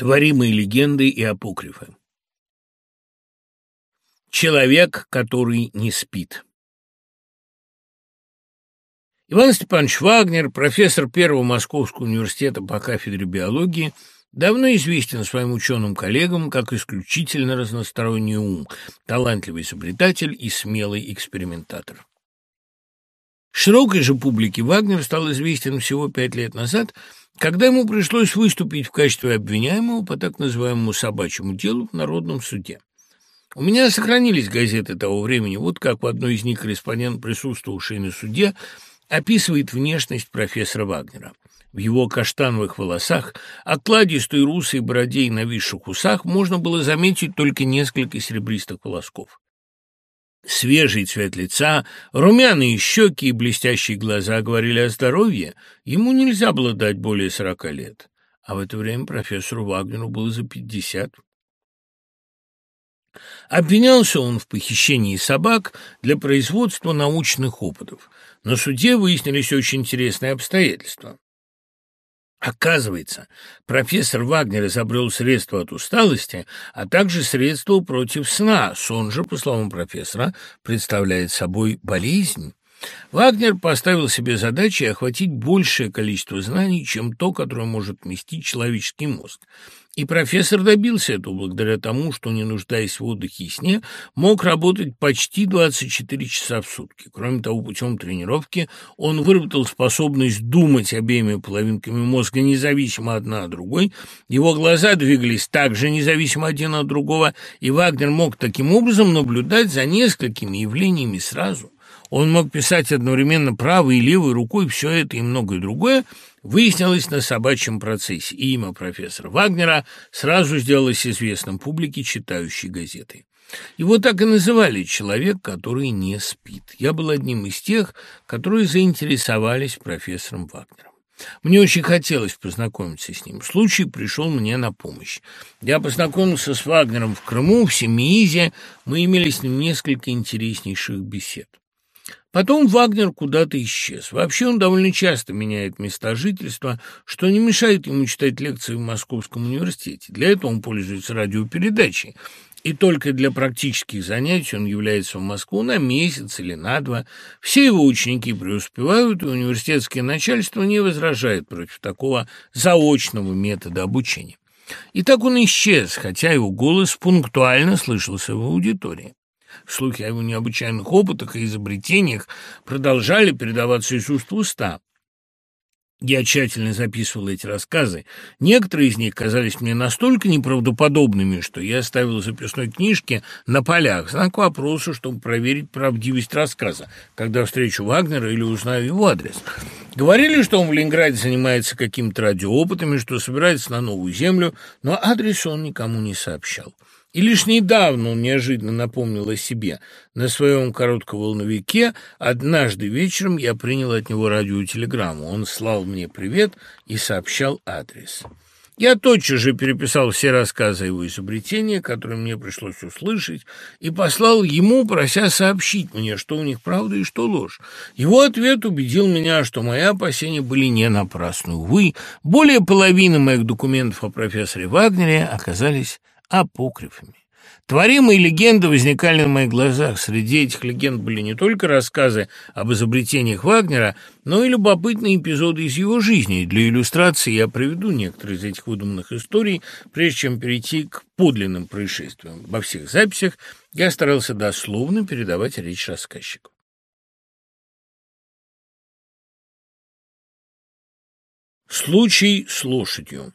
Творимые легенды и апокрифы. Человек, который не спит. Иван Степанович Вагнер, профессор Первого Московского университета по кафедре биологии, давно известен своим ученым коллегам как исключительно разносторонний ум, талантливый изобретатель и смелый экспериментатор. Широкой же публике Вагнер стал известен всего пять лет назад – когда ему пришлось выступить в качестве обвиняемого по так называемому собачьему делу в Народном суде. У меня сохранились газеты того времени, вот как в одной из них корреспондент, присутствовавший на суде, описывает внешность профессора Вагнера. В его каштановых волосах, окладистой русой бороде и нависших усах можно было заметить только несколько серебристых волосков. Свежий цвет лица, румяные щеки и блестящие глаза говорили о здоровье. Ему нельзя было дать более сорока лет. А в это время профессору Вагнеру было за пятьдесят. Обвинялся он в похищении собак для производства научных опытов. На суде выяснились очень интересные обстоятельства. Оказывается, профессор Вагнер изобрел средства от усталости, а также средства против сна. Сон же, по словам профессора, представляет собой болезнь. Вагнер поставил себе задачей охватить большее количество знаний, чем то, которое может вместить человеческий мозг. И профессор добился этого благодаря тому, что, не нуждаясь в отдыхе и сне, мог работать почти 24 часа в сутки. Кроме того, путем тренировки он выработал способность думать обеими половинками мозга независимо одна от другой. Его глаза двигались также независимо один от другого, и Вагнер мог таким образом наблюдать за несколькими явлениями сразу. Он мог писать одновременно правой и левой рукой все это и многое другое, выяснилось на собачьем процессе, и имя профессора Вагнера сразу сделалось известным публике, читающей газеты. Его так и называли «человек, который не спит». Я был одним из тех, которые заинтересовались профессором Вагнером. Мне очень хотелось познакомиться с ним. Случай пришел мне на помощь. Я познакомился с Вагнером в Крыму, в Семиизе. Мы имели с ним несколько интереснейших бесед. Потом Вагнер куда-то исчез. Вообще он довольно часто меняет места жительства, что не мешает ему читать лекции в Московском университете. Для этого он пользуется радиопередачей. И только для практических занятий он является в Москву на месяц или на два. Все его ученики преуспевают, и университетское начальство не возражает против такого заочного метода обучения. И так он исчез, хотя его голос пунктуально слышался в аудитории. Слухи о его необычайных опытах и изобретениях продолжали передаваться из уст в уста. Я тщательно записывал эти рассказы. Некоторые из них казались мне настолько неправдоподобными, что я оставил в записной книжке на полях знак вопроса, чтобы проверить правдивость рассказа, когда встречу Вагнера или узнаю его адрес. Говорили, что он в Ленинграде занимается какими-то радиоопытами, что собирается на новую землю, но адрес он никому не сообщал. И лишь недавно он неожиданно напомнил о себе. На своем коротком волновике однажды вечером я принял от него радиотелеграмму. Он слал мне привет и сообщал адрес. Я тотчас же переписал все рассказы его изобретении, которые мне пришлось услышать, и послал ему, прося сообщить мне, что у них правда и что ложь. Его ответ убедил меня, что мои опасения были не напрасны. Увы, более половины моих документов о профессоре Вагнере оказались апокрифами. Творимые легенды возникали на моих глазах. Среди этих легенд были не только рассказы об изобретениях Вагнера, но и любопытные эпизоды из его жизни. Для иллюстрации я приведу некоторые из этих выдуманных историй, прежде чем перейти к подлинным происшествиям. Во всех записях я старался дословно передавать речь рассказчика. Случай с лошадью.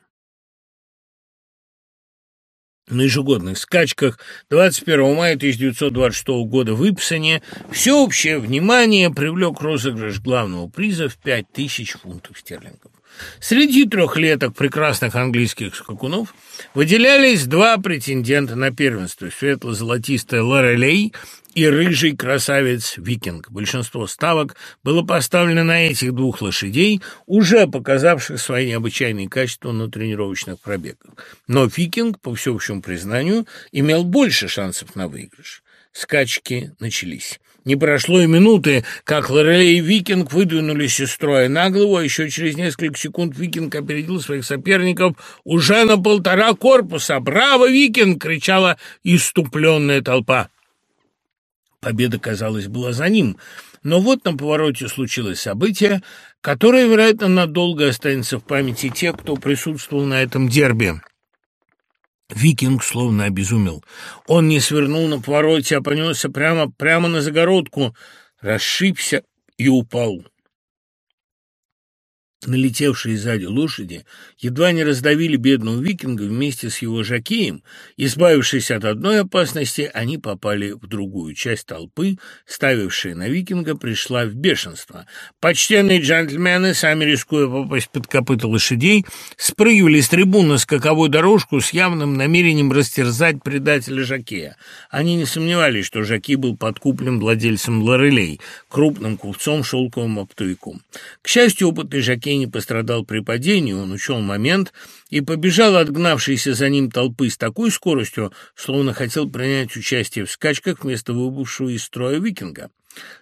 На ежегодных скачках. 21 мая 1926 года в Ипсоне. Всеобщее внимание привлек розыгрыш главного приза в 5000 фунтов стерлингов. Среди трехлеток прекрасных английских скакунов выделялись два претендента на первенство – светло-золотистая Лорелей и рыжий красавец Викинг. Большинство ставок было поставлено на этих двух лошадей, уже показавших свои необычайные качества на тренировочных пробегах. Но Викинг, по всеобщему признанию, имел больше шансов на выигрыш. Скачки начались. Не прошло и минуты, как Лорелей и Викинг выдвинулись из строя на голову, а еще через несколько секунд Викинг опередил своих соперников уже на полтора корпуса. «Браво, Викинг!» — кричала иступленная толпа. Победа, казалось, была за ним. Но вот на повороте случилось событие, которое, вероятно, надолго останется в памяти тех, кто присутствовал на этом дерби. Викинг словно обезумел. Он не свернул на повороте, а понесся прямо, прямо на загородку, расшибся и упал. Налетевшие сзади лошади едва не раздавили бедного викинга вместе с его жакеем. Избавившись от одной опасности, они попали в другую. Часть толпы, ставившая на викинга, пришла в бешенство. Почтенные джентльмены, сами рискуя попасть под копыта лошадей, спрыгивали с трибун на скаковую дорожку с явным намерением растерзать предателя жакея. Они не сомневались, что жакей был подкуплен владельцем лорелей, крупным купцом шелковым оптовиком. К счастью, опытный жакей не пострадал при падении, он учел момент и побежал отгнавшийся за ним толпы с такой скоростью, словно хотел принять участие в скачках вместо выбывшего из строя викинга.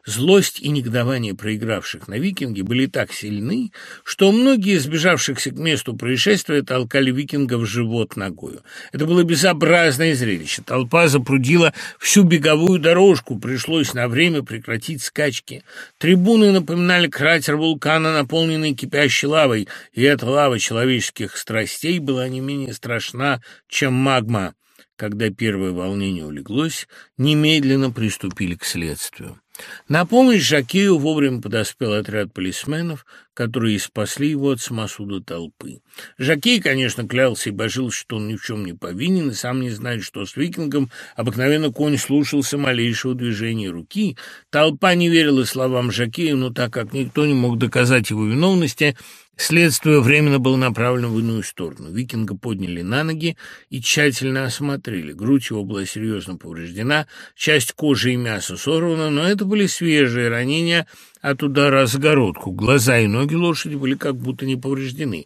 Злость и негодование проигравших на викинге были так сильны, что многие из сбежавшихся к месту происшествия толкали викинга в живот ногою. Это было безобразное зрелище. Толпа запрудила всю беговую дорожку, пришлось на время прекратить скачки. Трибуны напоминали кратер вулкана, наполненный кипящей лавой, и эта лава человеческих страстей была не менее страшна, чем магма. Когда первое волнение улеглось, немедленно приступили к следствию. На помощь Жакею вовремя подоспел отряд полисменов, которые спасли его от самосуда толпы. Жакей, конечно, клялся и божился, что он ни в чем не повинен, и сам не знает, что с викингом обыкновенно конь слушался малейшего движения руки. Толпа не верила словам Жакея, но так как никто не мог доказать его виновности, Следствие временно было направлено в иную сторону. Викинга подняли на ноги и тщательно осмотрели. Грудь его была серьезно повреждена, часть кожи и мяса сорвана, но это были свежие ранения от удара о загородку. Глаза и ноги лошади были как будто не повреждены.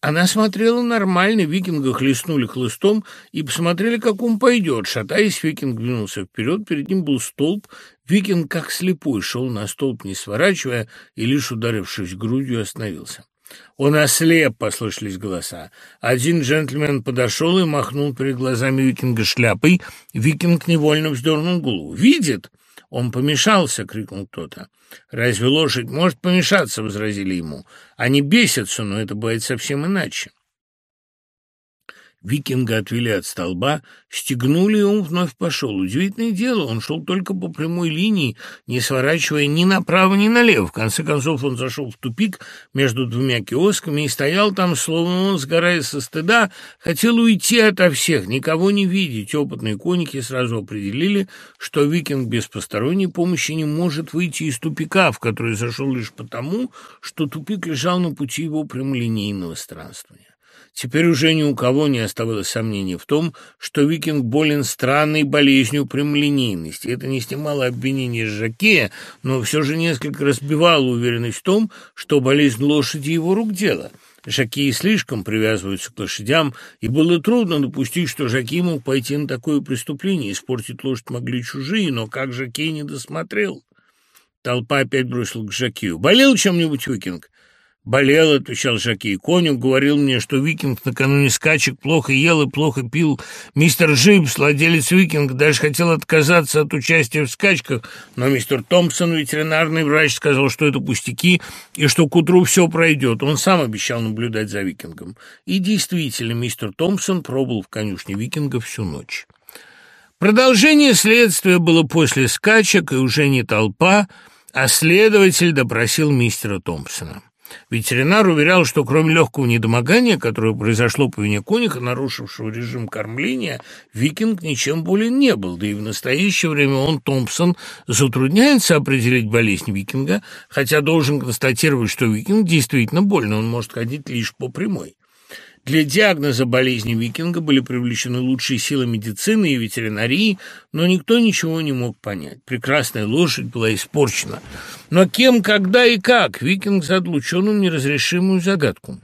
Она смотрела нормально, викинга хлестнули хлыстом и посмотрели, как он пойдет. Шатаясь, викинг двинулся вперед, перед ним был столб. Викинг, как слепой, шел на столб, не сворачивая, и лишь ударившись грудью, остановился. «Он ослеп!» — послышались голоса. Один джентльмен подошел и махнул перед глазами викинга шляпой. Викинг невольно вздернул голову. «Видит!» «Он помешался!» — крикнул кто-то. «Разве лошадь может помешаться?» — возразили ему. «Они бесятся, но это бывает совсем иначе». Викинга отвели от столба, стегнули, и он вновь пошел. Удивительное дело, он шел только по прямой линии, не сворачивая ни направо, ни налево. В конце концов он зашел в тупик между двумя киосками и стоял там, словно он, сгорая со стыда, хотел уйти ото всех, никого не видеть. Опытные коники сразу определили, что викинг без посторонней помощи не может выйти из тупика, в который зашел лишь потому, что тупик лежал на пути его прямолинейного странствования. Теперь уже ни у кого не оставалось сомнений в том, что викинг болен странной болезнью прямолинейности. Это не снимало обвинения с Жакея, но все же несколько разбивало уверенность в том, что болезнь лошади его рук дело. Жакеи слишком привязываются к лошадям, и было трудно допустить, что Жакей мог пойти на такое преступление. Испортить лошадь могли чужие, но как Жакей не досмотрел? Толпа опять бросила к Жакею. «Болел чем-нибудь викинг?» «Болел», — отвечал Жаки. «Конюх говорил мне, что викинг накануне скачек плохо ел и плохо пил. Мистер Джибс, владелец викинга, даже хотел отказаться от участия в скачках, но мистер Томпсон, ветеринарный врач, сказал, что это пустяки и что к утру все пройдет. Он сам обещал наблюдать за викингом. И действительно, мистер Томпсон пробыл в конюшне викинга всю ночь». Продолжение следствия было после скачек, и уже не толпа, а следователь допросил мистера Томпсона. Ветеринар уверял, что кроме легкого недомогания, которое произошло по вине конюха, нарушившего режим кормления, викинг ничем более не был, да и в настоящее время он, Томпсон, затрудняется определить болезнь викинга, хотя должен констатировать, что викинг действительно больно, он может ходить лишь по прямой. Для диагноза болезни викинга были привлечены лучшие силы медицины и ветеринарии, но никто ничего не мог понять. Прекрасная лошадь была испорчена. Но кем, когда и как викинг задал ученым неразрешимую загадку.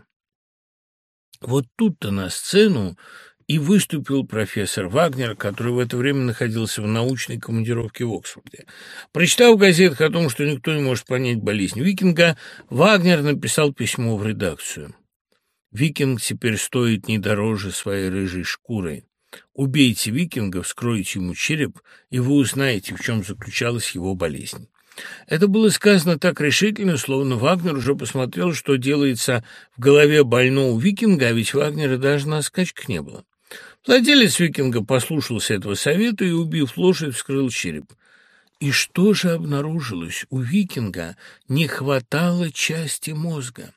Вот тут-то на сцену и выступил профессор Вагнер, который в это время находился в научной командировке в Оксфорде. Прочитав в газетах о том, что никто не может понять болезнь Викинга, Вагнер написал письмо в редакцию. «Викинг теперь стоит не дороже своей рыжей шкуры. Убейте викинга, вскройте ему череп, и вы узнаете, в чем заключалась его болезнь». Это было сказано так решительно, словно Вагнер уже посмотрел, что делается в голове больного викинга, а ведь Вагнера даже на скачках не было. Владелец викинга послушался этого совета и, убив лошадь, вскрыл череп. И что же обнаружилось? У викинга не хватало части мозга.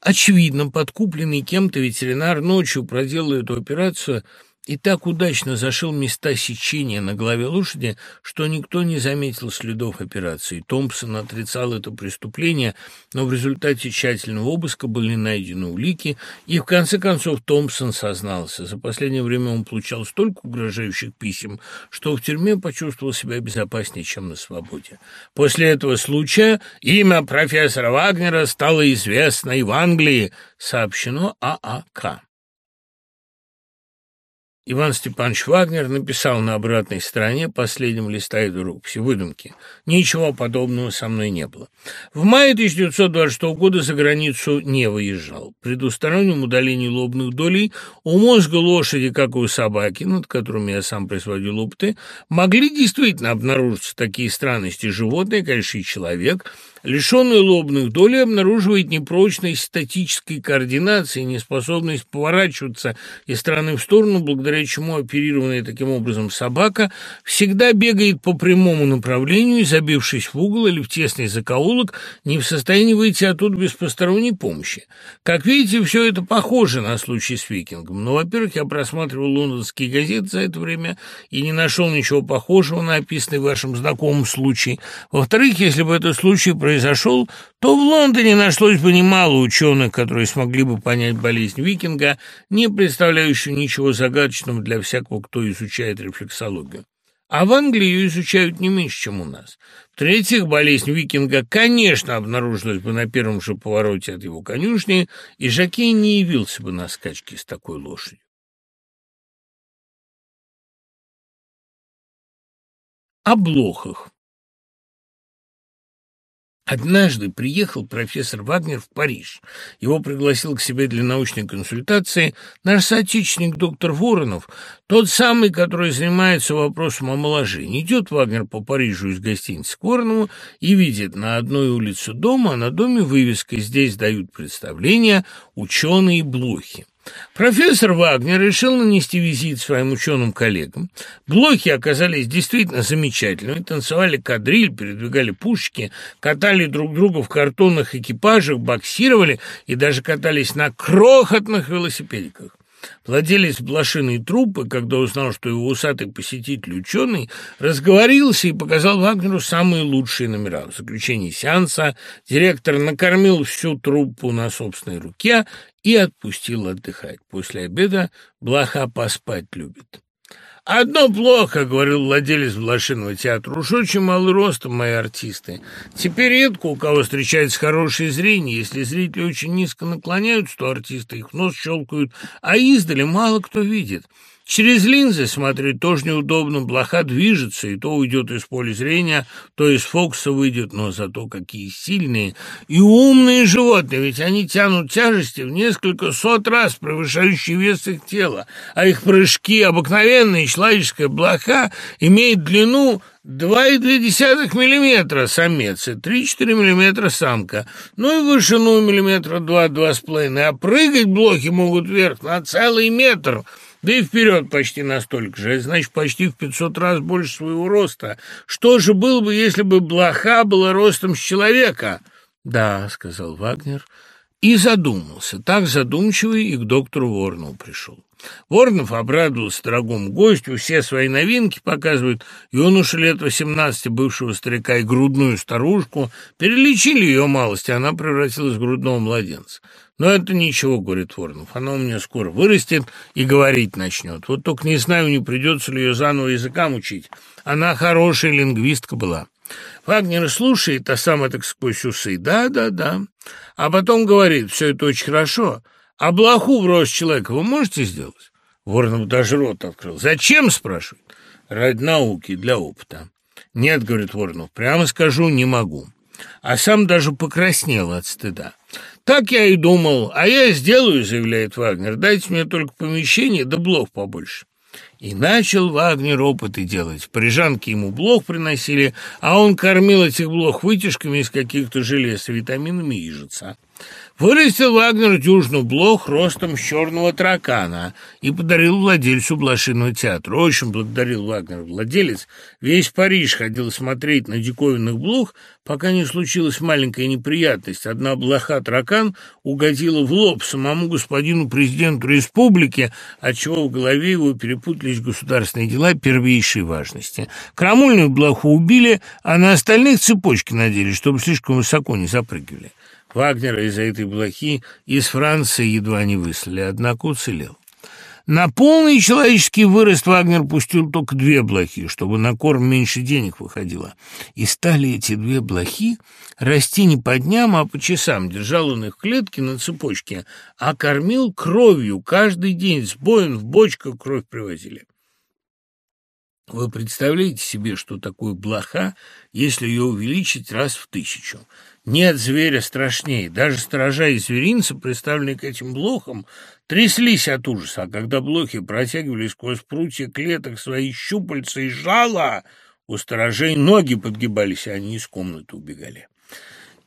Очевидно, подкупленный кем-то ветеринар ночью проделал эту операцию – и так удачно зашил места сечения на голове лошади, что никто не заметил следов операции. Томпсон отрицал это преступление, но в результате тщательного обыска были найдены улики, и в конце концов Томпсон сознался. За последнее время он получал столько угрожающих писем, что в тюрьме почувствовал себя безопаснее, чем на свободе. После этого случая имя профессора Вагнера стало известно и в Англии, сообщено ААК. Иван Степанович Вагнер написал на обратной стороне последнего листа этой рукописи, выдумки. Ничего подобного со мной не было. В мае 1926 года за границу не выезжал. При двустороннем удалении лобных долей у мозга лошади, как у собаки, над которыми я сам производил опыты, могли действительно обнаружиться такие странности животные, конечно, и человек – Лишенный лобных долей обнаруживает непрочность статической координации, неспособность поворачиваться из стороны в сторону, благодаря чему оперированная таким образом собака всегда бегает по прямому направлению, забившись в угол или в тесный закоулок, не в состоянии выйти оттуда без посторонней помощи. Как видите, все это похоже на случай с викингом. Но, во-первых, я просматривал лондонские газеты за это время и не нашел ничего похожего на описанный вашим знакомым случай. Во-вторых, если бы этот случай произошел произошел, то в Лондоне нашлось бы немало ученых, которые смогли бы понять болезнь викинга, не представляющую ничего загадочного для всякого, кто изучает рефлексологию. А в Англии ее изучают не меньше, чем у нас. В-третьих, болезнь викинга, конечно, обнаружилась бы на первом же повороте от его конюшни, и Жакей не явился бы на скачке с такой лошадью. О блохах. Однажды приехал профессор Вагнер в Париж. Его пригласил к себе для научной консультации наш соотечественник доктор Воронов, тот самый, который занимается вопросом омоложения. Идет Вагнер по Парижу из гостиницы к Воронову и видит на одной улице дома, а на доме вывеска «Здесь дают представления ученые-блохи». Профессор Вагнер решил нанести визит своим ученым коллегам. Блоки оказались действительно замечательными, танцевали кадриль, передвигали пушки, катали друг друга в картонных экипажах, боксировали и даже катались на крохотных велосипедиках. Владелец блошиной труппы, когда узнал, что его усатый посетитель ученый, разговорился и показал Вагнеру самые лучшие номера. В заключении сеанса директор накормил всю труппу на собственной руке и отпустил отдыхать. После обеда блоха поспать любит. «Одно плохо», — говорил владелец Блошиного театра, — «уж очень малый ростом мои артисты. Теперь редко у кого встречается хорошее зрение. Если зрители очень низко наклоняются, то артисты их нос щелкают, а издали мало кто видит». Через линзы смотреть тоже неудобно, блоха движется, и то уйдет из поля зрения, то из фокуса выйдет, но зато какие сильные и умные животные, ведь они тянут тяжести в несколько сот раз превышающие вес их тела, а их прыжки обыкновенные, человеческая блоха имеет длину 2,2 миллиметра самец и 3-4 миллиметра самка, ну и вышину миллиметра 2-2,5, а прыгать блохи могут вверх на целый метр – да и вперед почти настолько же, значит, почти в 500 раз больше своего роста. Что же было бы, если бы блоха была ростом с человека? Да, сказал Вагнер, и задумался. Так задумчивый и к доктору Ворнову пришел. Воронов обрадовался дорогому гостю, все свои новинки показывают. Юношу лет восемнадцати, бывшего старика и грудную старушку, перелечили ее малость, и она превратилась в грудного младенца. Но это ничего, говорит Воронов, она у меня скоро вырастет и говорить начнет. Вот только не знаю, не придется ли ее заново языкам учить. Она хорошая лингвистка была. Вагнер слушает, а сам это сквозь усы. Да, да, да. А потом говорит, все это очень хорошо. А блоху в рост человека вы можете сделать? Воронов даже рот открыл. «Зачем?» — спрашивает. «Ради науки, для опыта». «Нет», — говорит Воронов, — «прямо скажу, не могу». А сам даже покраснел от стыда. «Так я и думал, а я сделаю», — заявляет Вагнер. «Дайте мне только помещение, да блок побольше». И начал Вагнер опыты делать. Парижанки ему блох приносили, а он кормил этих блох вытяжками из каких-то желез, витаминами ижица. Вырастил Вагнер дюжину блох ростом с черного таракана и подарил владельцу блошиного театра. Очень благодарил Вагнер владелец. Весь Париж ходил смотреть на диковинных блох, пока не случилась маленькая неприятность. Одна блоха-таракан угодила в лоб самому господину президенту республики, отчего в голове его перепутались государственные дела первейшей важности. Крамольную блоху убили, а на остальных цепочки надели, чтобы слишком высоко не запрыгивали. Вагнера из-за этой блохи из Франции едва не выслали, однако уцелел. На полный человеческий вырост Вагнер пустил только две блохи, чтобы на корм меньше денег выходило. И стали эти две блохи расти не по дням, а по часам. Держал он их в клетке на цепочке, а кормил кровью. Каждый день с боем в бочках кровь привозили. Вы представляете себе, что такое блоха, если ее увеличить раз в тысячу? Нет зверя страшнее. Даже сторожа и зверинцы, представленные к этим блохам, тряслись от ужаса, а когда блохи протягивали сквозь прутья клеток свои щупальца и жало, у сторожей ноги подгибались, и они из комнаты убегали.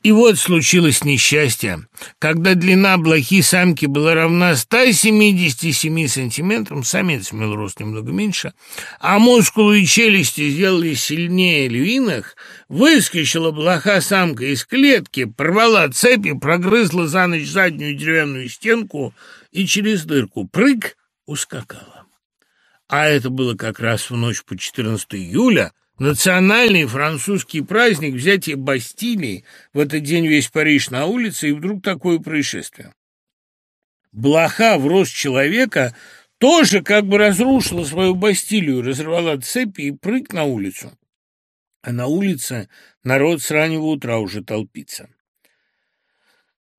И вот случилось несчастье. Когда длина блохи самки была равна 177 сантиметрам, самец имел рост немного меньше, а мускулы и челюсти сделали сильнее львиных, выскочила блоха самка из клетки, порвала цепи, прогрызла за ночь заднюю деревянную стенку и через дырку прыг ускакала. А это было как раз в ночь по 14 июля – Национальный французский праздник взятие Бастилии, в этот день весь Париж на улице, и вдруг такое происшествие. Блоха в рост человека тоже как бы разрушила свою Бастилию, разорвала цепи и прыг на улицу. А на улице народ с раннего утра уже толпится.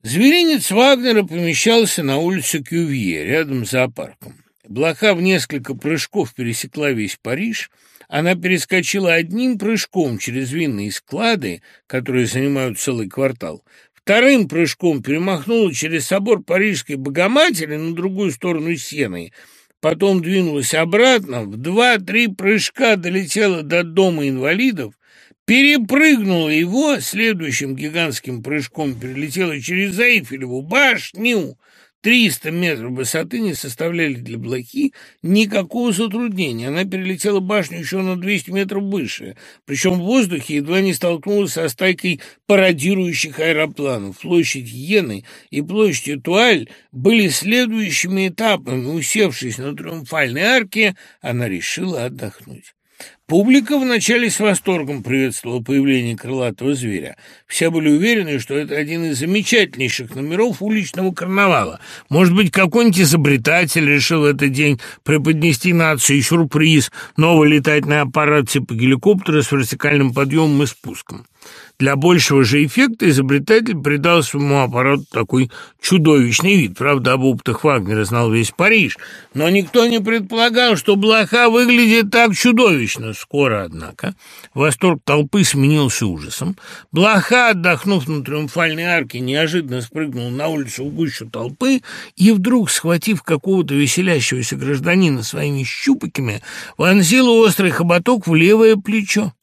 Зверинец Вагнера помещался на улице Кювье, рядом с зоопарком. Блоха в несколько прыжков пересекла весь Париж – она перескочила одним прыжком через винные склады, которые занимают целый квартал, вторым прыжком перемахнула через собор Парижской Богоматери на другую сторону Сены, потом двинулась обратно, в два-три прыжка долетела до дома инвалидов, перепрыгнула его, следующим гигантским прыжком перелетела через Эйфелеву башню, 300 метров высоты не составляли для блохи никакого затруднения. Она перелетела башню еще на 200 метров выше, причем в воздухе едва не столкнулась со стайкой пародирующих аэропланов. Площадь Йены и площадь Туаль были следующими этапами. Усевшись на триумфальной арке, она решила отдохнуть. Публика вначале с восторгом приветствовала появление крылатого зверя. Все были уверены, что это один из замечательнейших номеров уличного карнавала. Может быть, какой-нибудь изобретатель решил этот день преподнести нации сюрприз, новый летательный аппарат типа геликоптера с вертикальным подъемом и спуском. Для большего же эффекта изобретатель придал своему аппарату такой чудовищный вид. Правда, об опытах Вагнера знал весь Париж, но никто не предполагал, что блоха выглядит так чудовищно. Скоро, однако, восторг толпы сменился ужасом. Блоха, отдохнув на триумфальной арке, неожиданно спрыгнул на улицу в гущу толпы и вдруг, схватив какого-то веселящегося гражданина своими щупиками, вонзила острый хоботок в левое плечо.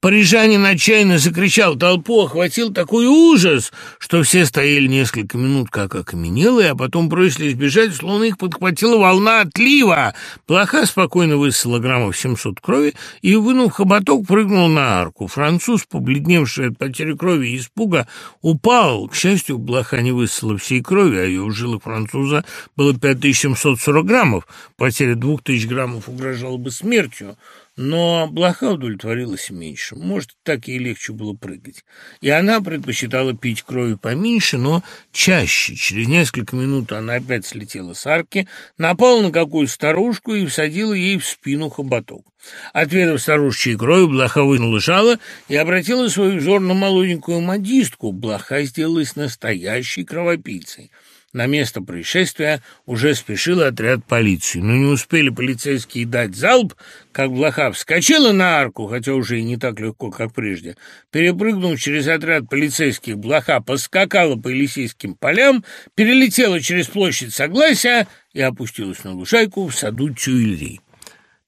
Парижанин отчаянно закричал, толпу охватил такой ужас, что все стояли несколько минут как окаменелые, а потом бросились бежать, словно их подхватила волна отлива. Плоха спокойно высосала граммов 700 крови и, вынув хоботок, прыгнул на арку. Француз, побледневший от потери крови и испуга, упал. К счастью, блоха не высосала всей крови, а ее в жилах француза было 5740 граммов. Потеря 2000 граммов угрожала бы смертью. Но блоха удовлетворилась меньше. Может, так ей легче было прыгать. И она предпочитала пить крови поменьше, но чаще. Через несколько минут она опять слетела с арки, напала на какую-то старушку и всадила ей в спину хоботок. Отведав старушечьей крови, блоха вынула и обратила свой взор на молоденькую модистку. Блоха сделалась настоящей кровопийцей. На место происшествия уже спешил отряд полиции, но не успели полицейские дать залп, как блоха вскочила на арку, хотя уже и не так легко, как прежде. Перепрыгнув через отряд полицейских, блоха поскакала по Елисейским полям, перелетела через площадь Согласия и опустилась на лужайку в саду Тюильри.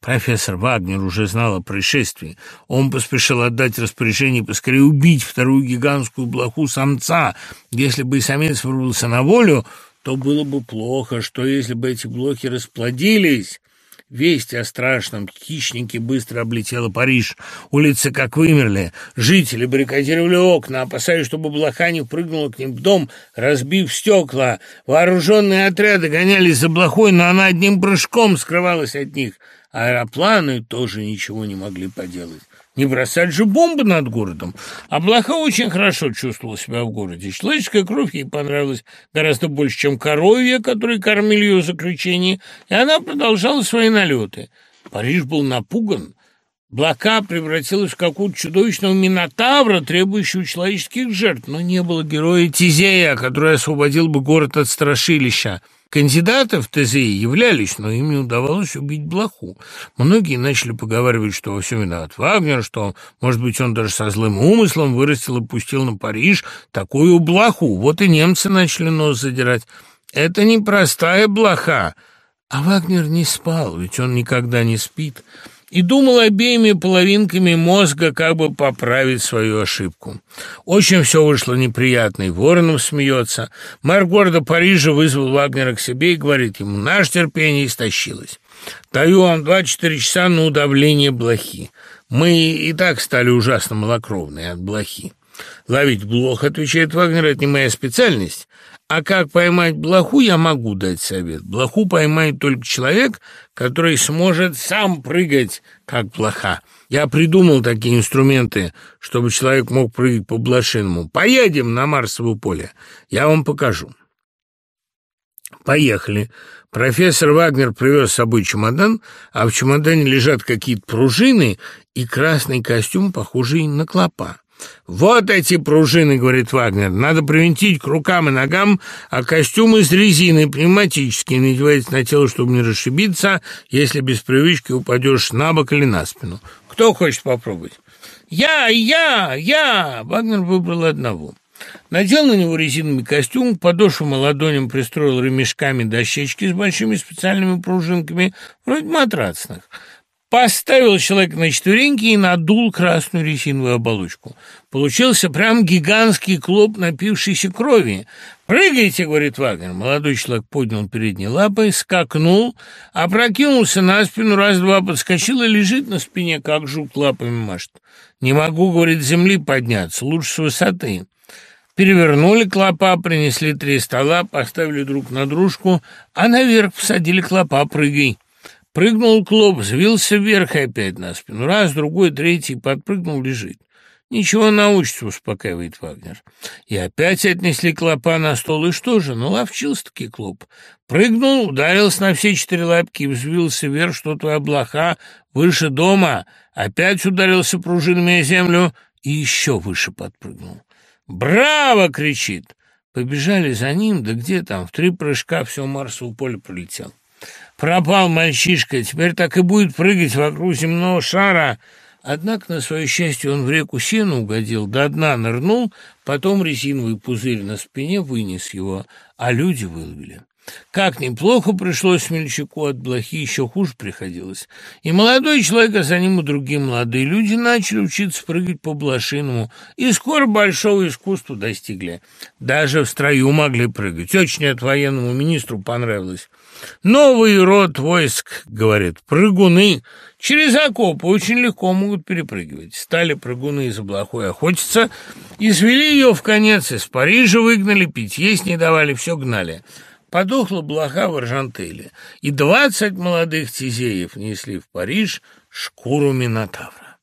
Профессор Вагнер уже знал о происшествии. Он поспешил отдать распоряжение поскорее убить вторую гигантскую блоху самца. Если бы и самец вырвался на волю, то было бы плохо, что если бы эти блохи расплодились... Весть о страшном хищнике быстро облетела Париж. Улицы как вымерли. Жители баррикадировали окна, опасаясь, чтобы блоха не прыгнула к ним в дом, разбив стекла. Вооруженные отряды гонялись за блохой, но она одним прыжком скрывалась от них. Аэропланы тоже ничего не могли поделать. Не бросать же бомбы над городом. А Блоха очень хорошо чувствовала себя в городе. Человеческая кровь ей понравилась гораздо больше, чем коровья, которые кормили ее в заключении, и она продолжала свои налеты. Париж был напуган. Блока превратилась в какую-то чудовищного минотавра, требующего человеческих жертв, но не было героя Тизея, который освободил бы город от страшилища. Кандидаты в ТЗИ являлись, но им не удавалось убить блоху. Многие начали поговаривать, что во всем виноват Вагнер, что, может быть, он даже со злым умыслом вырастил и пустил на Париж такую блоху. Вот и немцы начали нос задирать. Это не простая блоха. А Вагнер не спал, ведь он никогда не спит и думал обеими половинками мозга, как бы поправить свою ошибку. Очень все вышло неприятно, и Воронов смеется. Мэр города Парижа вызвал Вагнера к себе и говорит ему, наше терпение истощилось. Даю вам 24 часа на удавление блохи. Мы и так стали ужасно малокровные от блохи. Ловить блох, отвечает Вагнер, это не моя специальность. А как поймать блоху, я могу дать совет. Блоху поймает только человек, который сможет сам прыгать, как блоха. Я придумал такие инструменты, чтобы человек мог прыгать по блошиному. Поедем на Марсовое поле, я вам покажу. Поехали. Профессор Вагнер привез с собой чемодан, а в чемодане лежат какие-то пружины и красный костюм, похожий на клопа. «Вот эти пружины, — говорит Вагнер, — надо привинтить к рукам и ногам, а костюм из резины пневматический надевается на тело, чтобы не расшибиться, если без привычки упадешь на бок или на спину. Кто хочет попробовать?» «Я, я, я!» Вагнер выбрал одного. Надел на него резиновый костюм, и ладоням пристроил ремешками дощечки с большими специальными пружинками, вроде матрацных. Поставил человека на четвереньки и надул красную резиновую оболочку. Получился прям гигантский клоп напившейся крови. «Прыгайте!» — говорит Вагнер. Молодой человек поднял передние лапы, скакнул, опрокинулся на спину, раз-два подскочил и лежит на спине, как жук лапами машет. «Не могу, — говорит, — земли подняться, лучше с высоты». Перевернули клопа, принесли три стола, поставили друг на дружку, а наверх посадили клопа «прыгай». Прыгнул клоп, взвился вверх и опять на спину. Раз, другой, третий, подпрыгнул, лежит. «Ничего научится», — успокаивает Вагнер. И опять отнесли клопа на стол, и что же? Ну, ловчился-таки клоп. Прыгнул, ударился на все четыре лапки и взвился вверх, что твоя блоха выше дома. Опять ударился пружинами о землю и еще выше подпрыгнул. «Браво!» — кричит. Побежали за ним, да где там, в три прыжка все Марсово поле пролетел. Пропал мальчишка, теперь так и будет прыгать вокруг земного шара. Однако, на свое счастье, он в реку сена угодил, до дна нырнул, потом резиновый пузырь на спине вынес его, а люди выловили. Как неплохо пришлось смельчаку от блохи, еще хуже приходилось. И молодой человек, а за ним и другие молодые люди начали учиться прыгать по блошиному, и скоро большого искусства достигли. Даже в строю могли прыгать. Очень это военному министру понравилось. «Новый род войск, — говорит, — прыгуны через окопы очень легко могут перепрыгивать. Стали прыгуны из блохой охотиться, извели ее в конец, из Парижа выгнали, пить есть не давали, все гнали». Подохла блоха в Аржантеле, и двадцать молодых тизеев несли в Париж шкуру Минотавра.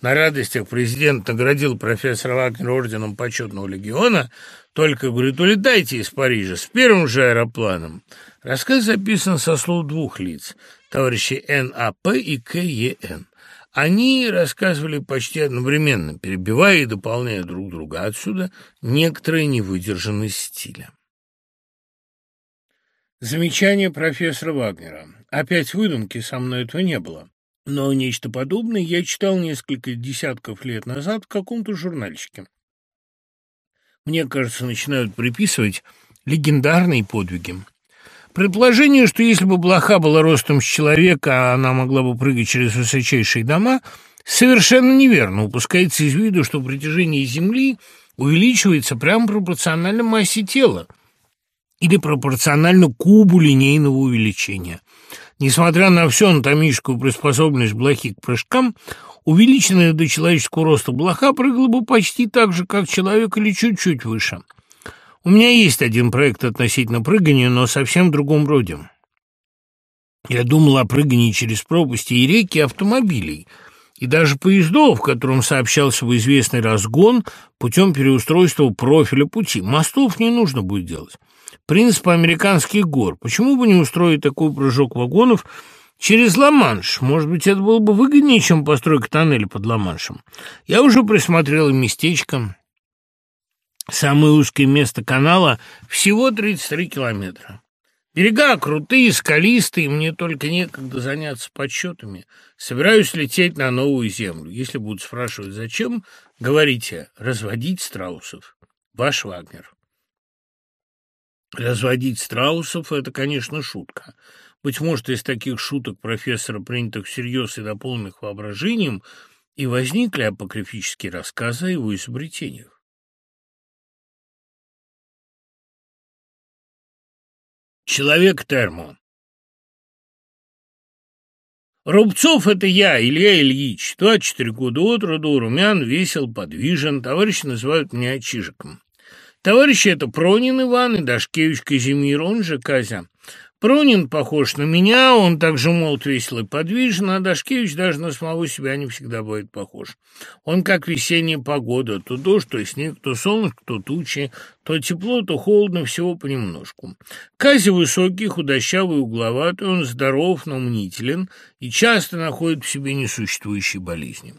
На радостях президент наградил профессора Вагнера орденом почетного легиона, только, говорит, улетайте из Парижа с первым же аэропланом. Рассказ записан со слов двух лиц, товарищей Н.А.П. и К.Е.Н. Они рассказывали почти одновременно, перебивая и дополняя друг друга. Отсюда некоторая невыдержанность стиля. Замечание профессора Вагнера. Опять выдумки, со мной этого не было. Но нечто подобное я читал несколько десятков лет назад в каком-то журнальчике. Мне кажется, начинают приписывать легендарные подвиги. Предположение, что если бы блоха была ростом с человека, а она могла бы прыгать через высочайшие дома, совершенно неверно. Упускается из виду, что притяжение Земли увеличивается прямо пропорционально массе тела или пропорционально кубу линейного увеличения. Несмотря на всю анатомическую приспособленность блохи к прыжкам, увеличенная до человеческого роста блоха прыгала бы почти так же, как человек, или чуть-чуть выше. У меня есть один проект относительно прыгания, но совсем другом роде. Я думал о прыгании через пропасти и реки автомобилей – и даже поездов, в котором сообщался в известный разгон путем переустройства профиля пути. Мостов не нужно будет делать. Принцип американских гор. Почему бы не устроить такой прыжок вагонов через Ла-Манш? Может быть, это было бы выгоднее, чем постройка тоннеля под Ла-Маншем. Я уже присмотрел местечко. Самое узкое место канала всего 33 километра. Берега крутые, скалистые, мне только некогда заняться подсчетами. Собираюсь лететь на новую землю. Если будут спрашивать, зачем, говорите, разводить страусов. Ваш Вагнер. Разводить страусов — это, конечно, шутка. Быть может, из таких шуток профессора, принятых всерьез и дополненных воображением, и возникли апокрифические рассказы о его изобретениях. Человек термо. Рубцов — это я, Илья Ильич, 24 года от роду, румян, весел, подвижен, товарищи называют меня Чижиком. Товарищи — это Пронин Иван и Дашкевич Казимир, он же Казя. Пронин похож на меня, он также молод, весел и подвижен, а Дашкевич даже на самого себя не всегда бывает похож. Он как весенняя погода, то дождь, то снег, то солнышко, то тучи, то тепло, то холодно, всего понемножку. Кази высокий, худощавый, угловатый, он здоров, но мнителен и часто находит в себе несуществующие болезни.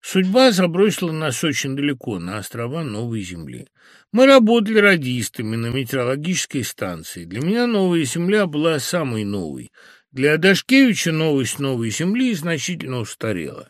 Судьба забросила нас очень далеко, на острова Новой Земли. Мы работали радистами на метеорологической станции. Для меня Новая Земля была самой новой. Для Дашкевича новость Новой Земли значительно устарела.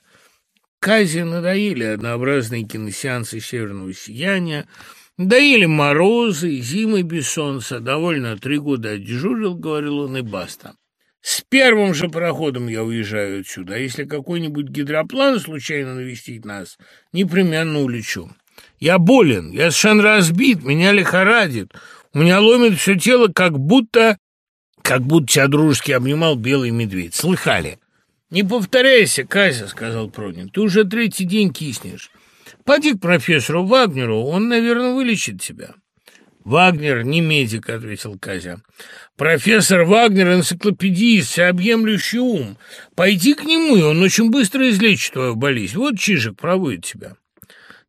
Казе надоели однообразные киносеансы северного сияния, надоели морозы, зимы без солнца. Довольно три года отдежурил, говорил он, и баста. С первым же пароходом я уезжаю отсюда, а если какой-нибудь гидроплан случайно навестит нас, непременно улечу. Я болен, я совершенно разбит, меня лихорадит. У меня ломит все тело, как будто... Как будто тебя дружески обнимал белый медведь. Слыхали? «Не повторяйся, Кася», — сказал Пронин. «Ты уже третий день киснешь. Поди к профессору Вагнеру, он, наверное, вылечит тебя». «Вагнер не медик», — ответил Казя. «Профессор Вагнер — энциклопедист, всеобъемлющий ум. Пойди к нему, и он очень быстро излечит твою болезнь. Вот Чижик проводит тебя».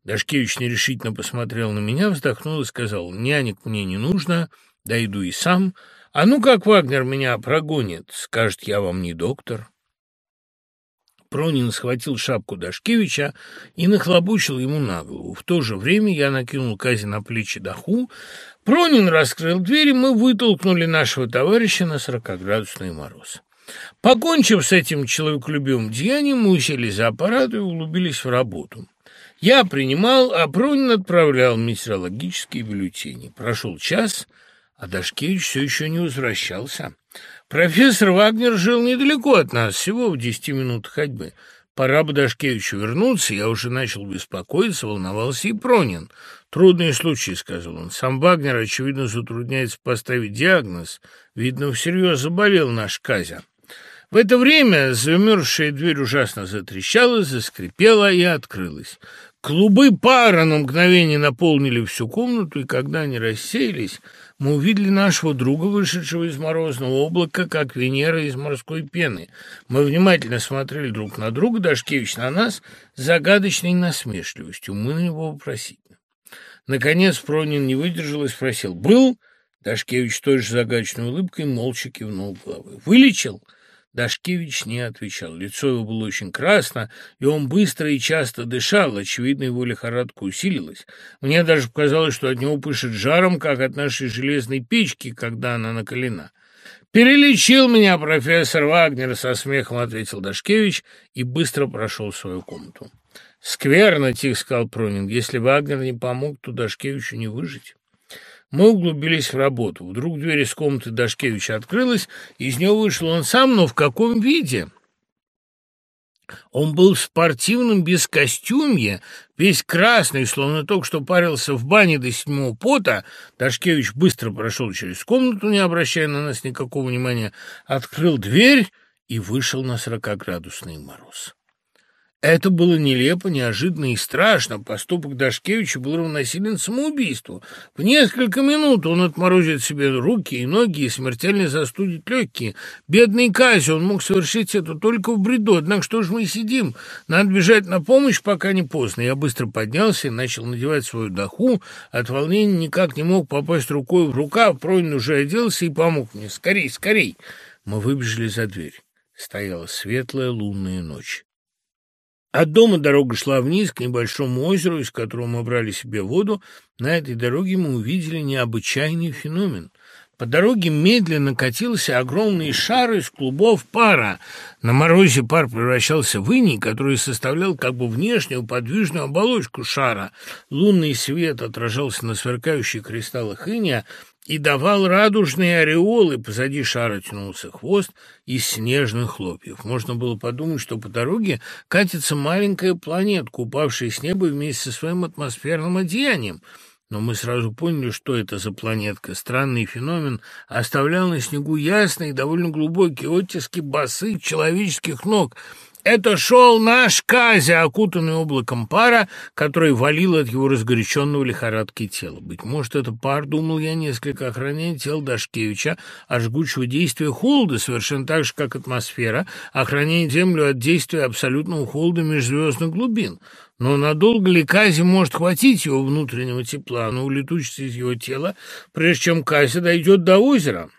Дашкевич нерешительно посмотрел на меня, вздохнул и сказал, «Нянек мне не нужно, дойду и сам. А ну как Вагнер меня прогонит? Скажет, я вам не доктор». Пронин схватил шапку Дашкевича и нахлобучил ему на голову. В то же время я накинул Кази на плечи даху. Пронин раскрыл дверь, и мы вытолкнули нашего товарища на сорокоградусный мороз. Покончив с этим человеколюбивым деянием, мы усели за аппарат и углубились в работу. Я принимал, а Пронин отправлял метеорологические бюллетени. Прошел час, а Дашкевич все еще не возвращался. Профессор Вагнер жил недалеко от нас, всего в десяти минутах ходьбы. Пора бы Дашкевичу вернуться, я уже начал беспокоиться, волновался и Пронин. «Трудный случай», — сказал он. «Сам Вагнер, очевидно, затрудняется поставить диагноз. Видно, всерьез заболел наш Казя». В это время замерзшая дверь ужасно затрещала, заскрипела и открылась. Клубы пара на мгновение наполнили всю комнату, и когда они рассеялись, мы увидели нашего друга, вышедшего из морозного облака, как Венера из морской пены. Мы внимательно смотрели друг на друга, Дашкевич на нас, с загадочной насмешливостью. Мы на него вопросительно. Наконец Пронин не выдержал и спросил «Был?» Дашкевич той же загадочной улыбкой молча кивнул головой. «Вылечил?» Дашкевич не отвечал. Лицо его было очень красно, и он быстро и часто дышал. Очевидно, его лихорадка усилилась. Мне даже показалось, что от него пышет жаром, как от нашей железной печки, когда она накалена. «Перелечил меня профессор Вагнер», — со смехом ответил Дашкевич и быстро прошел в свою комнату. «Скверно», — тихо сказал Пронин. «Если Вагнер не помог, то Дашкевичу не выжить». Мы углубились в работу. Вдруг дверь из комнаты Дашкевича открылась, из нее вышел он сам, но в каком виде? Он был в спортивном бескостюмье, весь красный, словно только что парился в бане до седьмого пота. Дашкевич быстро прошел через комнату, не обращая на нас никакого внимания, открыл дверь и вышел на сорокоградусный мороз. Это было нелепо, неожиданно и страшно. Поступок Дашкевича был равносилен самоубийству. В несколько минут он отморозит себе руки и ноги и смертельно застудит легкие. Бедный Кази, он мог совершить это только в бреду. Однако что же мы сидим? Надо бежать на помощь, пока не поздно. Я быстро поднялся и начал надевать свою доху. От волнения никак не мог попасть рукой в рукав. Пронин уже оделся и помог мне. «Скорей, скорей!» Мы выбежали за дверь. Стояла светлая лунная ночь. От дома дорога шла вниз к небольшому озеру, из которого мы брали себе воду. На этой дороге мы увидели необычайный феномен. По дороге медленно катился огромный шар из клубов пара. На морозе пар превращался в иней, который составлял как бы внешнюю подвижную оболочку шара. Лунный свет отражался на сверкающих кристаллах иния, и давал радужные ореолы, позади шара тянулся хвост из снежных хлопьев. Можно было подумать, что по дороге катится маленькая планетка, упавшая с неба вместе со своим атмосферным одеянием. Но мы сразу поняли, что это за планетка. Странный феномен оставлял на снегу ясные, довольно глубокие оттиски босых человеческих ног — это шел наш Казя, окутанный облаком пара, который валил от его разгоряченного лихорадки тела. Быть может, это пар, думал я, несколько охраняет тело Дашкевича от жгучего действия холода, совершенно так же, как атмосфера охраняет Землю от действия абсолютного холода межзвездных глубин. Но надолго ли Казе может хватить его внутреннего тепла, но улетучится из его тела, прежде чем Казя дойдет до озера?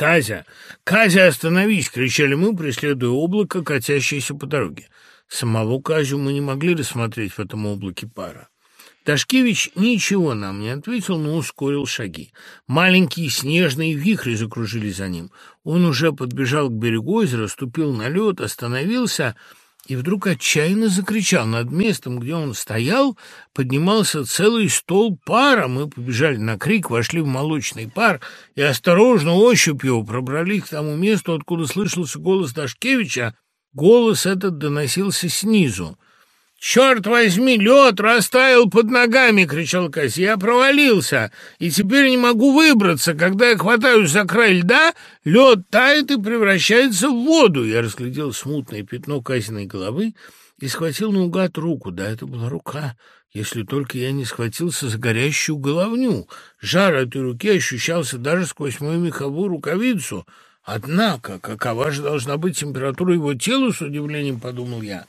«Казя! Казя, остановись!» — кричали мы, преследуя облако, катящееся по дороге. Самого Казю мы не могли рассмотреть в этом облаке пара. Ташкевич ничего нам не ответил, но ускорил шаги. Маленькие снежные вихри закружили за ним. Он уже подбежал к берегу озера, ступил на лед, остановился — и вдруг отчаянно закричал. Над местом, где он стоял, поднимался целый стол пара. Мы побежали на крик, вошли в молочный пар и осторожно ощупью пробрались к тому месту, откуда слышался голос Дашкевича. Голос этот доносился снизу. «Черт возьми, лед растаял под ногами!» — кричал Касси. «Я провалился, и теперь не могу выбраться. Когда я хватаюсь за край льда, лед тает и превращается в воду». Я разглядел смутное пятно Касиной головы и схватил наугад руку. Да, это была рука, если только я не схватился за горящую головню. Жар этой руки ощущался даже сквозь мою меховую рукавицу. Однако, какова же должна быть температура его тела, с удивлением подумал я.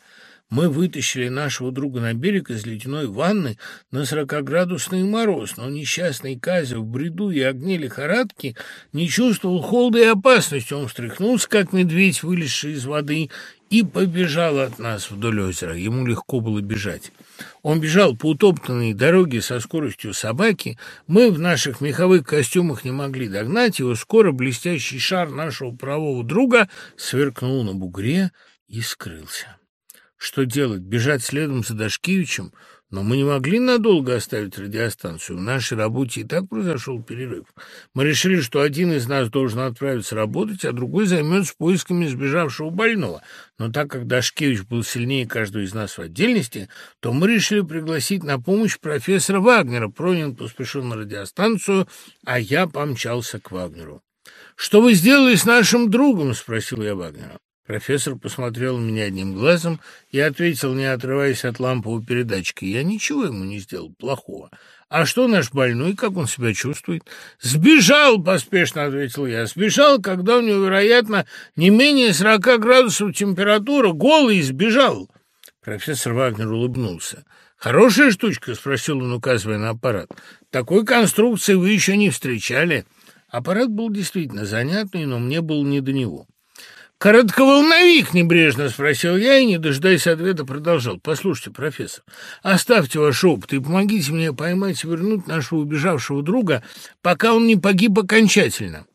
Мы вытащили нашего друга на берег из ледяной ванны на сорокоградусный мороз, но несчастный Казя в бреду и огне лихорадки не чувствовал холода и опасности. Он встряхнулся, как медведь, вылезший из воды, и побежал от нас вдоль озера. Ему легко было бежать. Он бежал по утоптанной дороге со скоростью собаки. Мы в наших меховых костюмах не могли догнать его. Скоро блестящий шар нашего правого друга сверкнул на бугре и скрылся. Что делать? Бежать следом за Дашкевичем? Но мы не могли надолго оставить радиостанцию. В нашей работе и так произошел перерыв. Мы решили, что один из нас должен отправиться работать, а другой займется поисками сбежавшего больного. Но так как Дашкевич был сильнее каждого из нас в отдельности, то мы решили пригласить на помощь профессора Вагнера. Пронин поспешил на радиостанцию, а я помчался к Вагнеру. «Что вы сделали с нашим другом?» — спросил я Вагнера. Профессор посмотрел на меня одним глазом и ответил, не отрываясь от ламповой передачки. Я ничего ему не сделал плохого. А что наш больной, как он себя чувствует? Сбежал, поспешно ответил я. Сбежал, когда у него, вероятно, не менее сорока градусов температура. Голый сбежал. Профессор Вагнер улыбнулся. «Хорошая штучка?» — спросил он, указывая на аппарат. «Такой конструкции вы еще не встречали». Аппарат был действительно занятный, но мне было не до него. «Коротковолновик?» — небрежно спросил я и, не дожидаясь ответа, продолжал. «Послушайте, профессор, оставьте ваш опыт и помогите мне поймать и вернуть нашего убежавшего друга, пока он не погиб окончательно».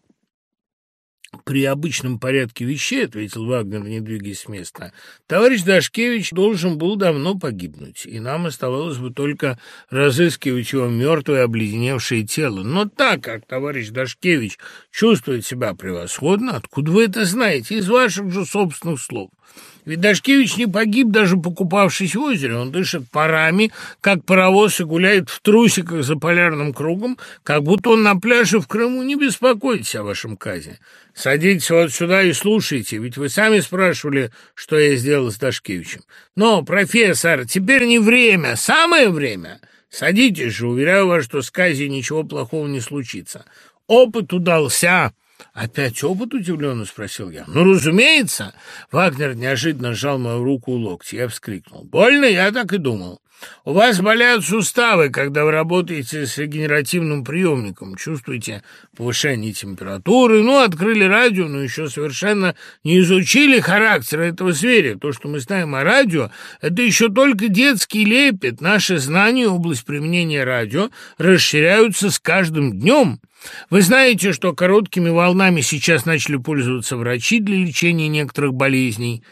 «При обычном порядке вещей, — ответил Вагнер, не двигаясь с места, — товарищ Дашкевич должен был давно погибнуть, и нам оставалось бы только разыскивать его мертвое обледеневшее тело. Но так как товарищ Дашкевич чувствует себя превосходно, откуда вы это знаете? Из ваших же собственных слов. Ведь не погиб, даже покупавшись в озере. Он дышит парами, как паровоз, и гуляет в трусиках за полярным кругом, как будто он на пляже в Крыму. Не беспокойтесь о вашем казе. Садитесь вот сюда и слушайте, ведь вы сами спрашивали, что я сделал с Дашкевичем. Но, профессор, теперь не время, самое время. Садитесь же, уверяю вас, что с Казей ничего плохого не случится. Опыт удался». «Опять опыт?» — удивленно спросил я. «Ну, разумеется!» Вагнер неожиданно сжал мою руку у локтя. Я вскрикнул. «Больно? Я так и думал. У вас болят суставы, когда вы работаете с регенеративным приемником. Чувствуете повышение температуры. Ну, открыли радио, но еще совершенно не изучили характер этого зверя. То, что мы знаем о радио, это еще только детский лепет. Наши знания, область применения радио расширяются с каждым днем». Вы знаете, что короткими волнами сейчас начали пользоваться врачи для лечения некоторых болезней,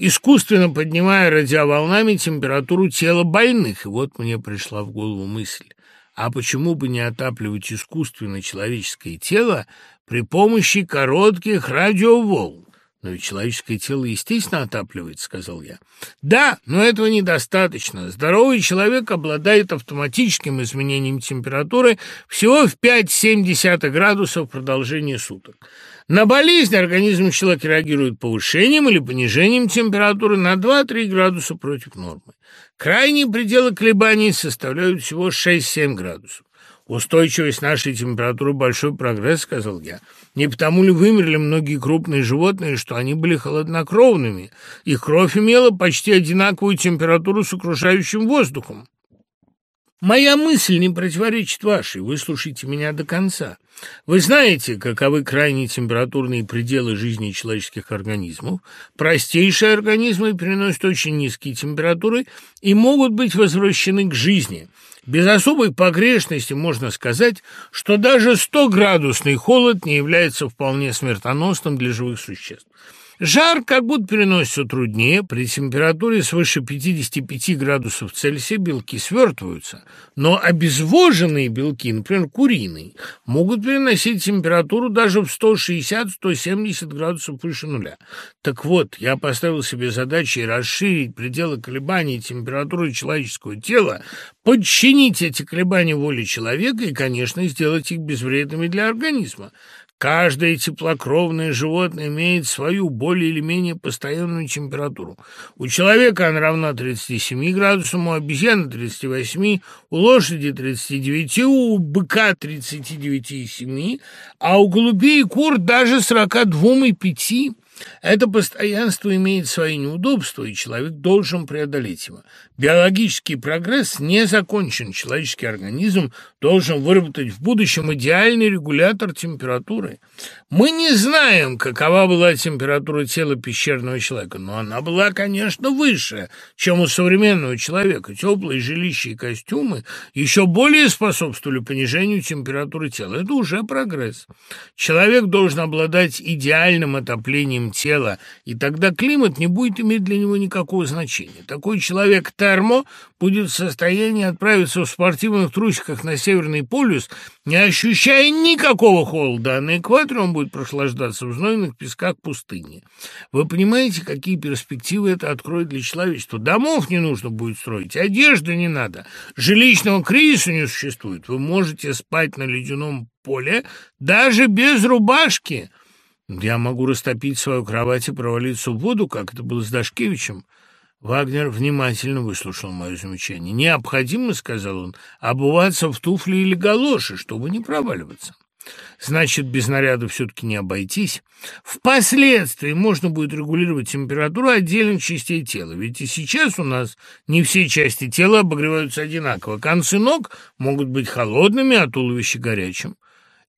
искусственно поднимая радиоволнами температуру тела больных. И вот мне пришла в голову мысль, а почему бы не отапливать искусственно человеческое тело при помощи коротких радиоволн? «Но ведь человеческое тело, естественно, отапливается», — сказал я. «Да, но этого недостаточно. Здоровый человек обладает автоматическим изменением температуры всего в 5-7 градусов в продолжении суток. На болезнь организм человека реагирует повышением или понижением температуры на 2-3 градуса против нормы. Крайние пределы колебаний составляют всего 6-7 градусов. «Устойчивость нашей температуры – большой прогресс», – сказал я. «Не потому ли вымерли многие крупные животные, что они были холоднокровными? Их кровь имела почти одинаковую температуру с окружающим воздухом». «Моя мысль не противоречит вашей. Выслушайте меня до конца. Вы знаете, каковы крайние температурные пределы жизни человеческих организмов. Простейшие организмы переносят очень низкие температуры и могут быть возвращены к жизни». Без особой погрешности можно сказать, что даже 100-градусный холод не является вполне смертоносным для живых существ. Жар как будто переносится труднее. При температуре свыше 55 градусов Цельсия белки свертываются. Но обезвоженные белки, например, куриные, могут переносить температуру даже в 160-170 градусов выше нуля. Так вот, я поставил себе задачей расширить пределы колебаний температуры человеческого тела, подчинить эти колебания воле человека и, конечно, сделать их безвредными для организма. Каждое теплокровное животное имеет свою более или менее постоянную температуру. У человека она равна 37 градусам, у обезьяны 38, у лошади 39, у быка 39,7, а у голубей и кур даже 42,5. Это постоянство имеет свои неудобства, и человек должен преодолеть его. Биологический прогресс не закончен. Человеческий организм должен выработать в будущем идеальный регулятор температуры. Мы не знаем, какова была температура тела пещерного человека, но она была, конечно, выше, чем у современного человека. Теплые жилища и костюмы еще более способствовали понижению температуры тела. Это уже прогресс. Человек должен обладать идеальным отоплением тела, и тогда климат не будет иметь для него никакого значения. Такой человек термо будет в состоянии отправиться в спортивных трусиках на Северный полюс, не ощущая никакого холода, а на экваторе он будет прохлаждаться в знойных песках пустыни. Вы понимаете, какие перспективы это откроет для человечества? Домов не нужно будет строить, одежды не надо, жилищного кризиса не существует. Вы можете спать на ледяном поле даже без рубашки. Я могу растопить свою кровать и провалиться в воду, как это было с Дашкевичем. Вагнер внимательно выслушал мое замечание. «Необходимо, — сказал он, — обуваться в туфли или галоши, чтобы не проваливаться. Значит, без наряда все-таки не обойтись. Впоследствии можно будет регулировать температуру отдельных частей тела, ведь и сейчас у нас не все части тела обогреваются одинаково. Концы ног могут быть холодными, а туловище горячим.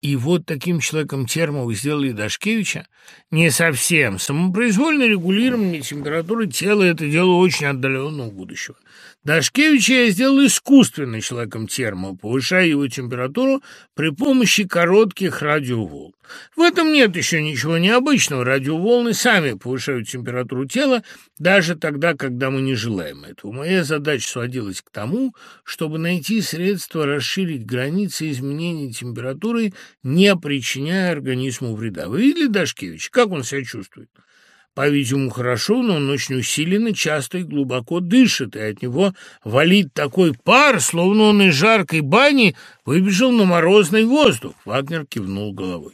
И вот таким человеком термо вы сделали Дашкевича? Не совсем. Самопроизвольное регулирование температуры тела – это дело очень отдаленного будущего. Дашкевича я сделал искусственным человеком термо, повышая его температуру при помощи коротких радиоволн. В этом нет еще ничего необычного. Радиоволны сами повышают температуру тела, даже тогда, когда мы не желаем этого. Моя задача сводилась к тому, чтобы найти средства расширить границы изменения температуры, не причиняя организму вреда. Вы видели Дашкевич? Как он себя чувствует? По-видимому, хорошо, но он очень усиленно, часто и глубоко дышит, и от него валит такой пар, словно он из жаркой бани выбежал на морозный воздух. Вагнер кивнул головой.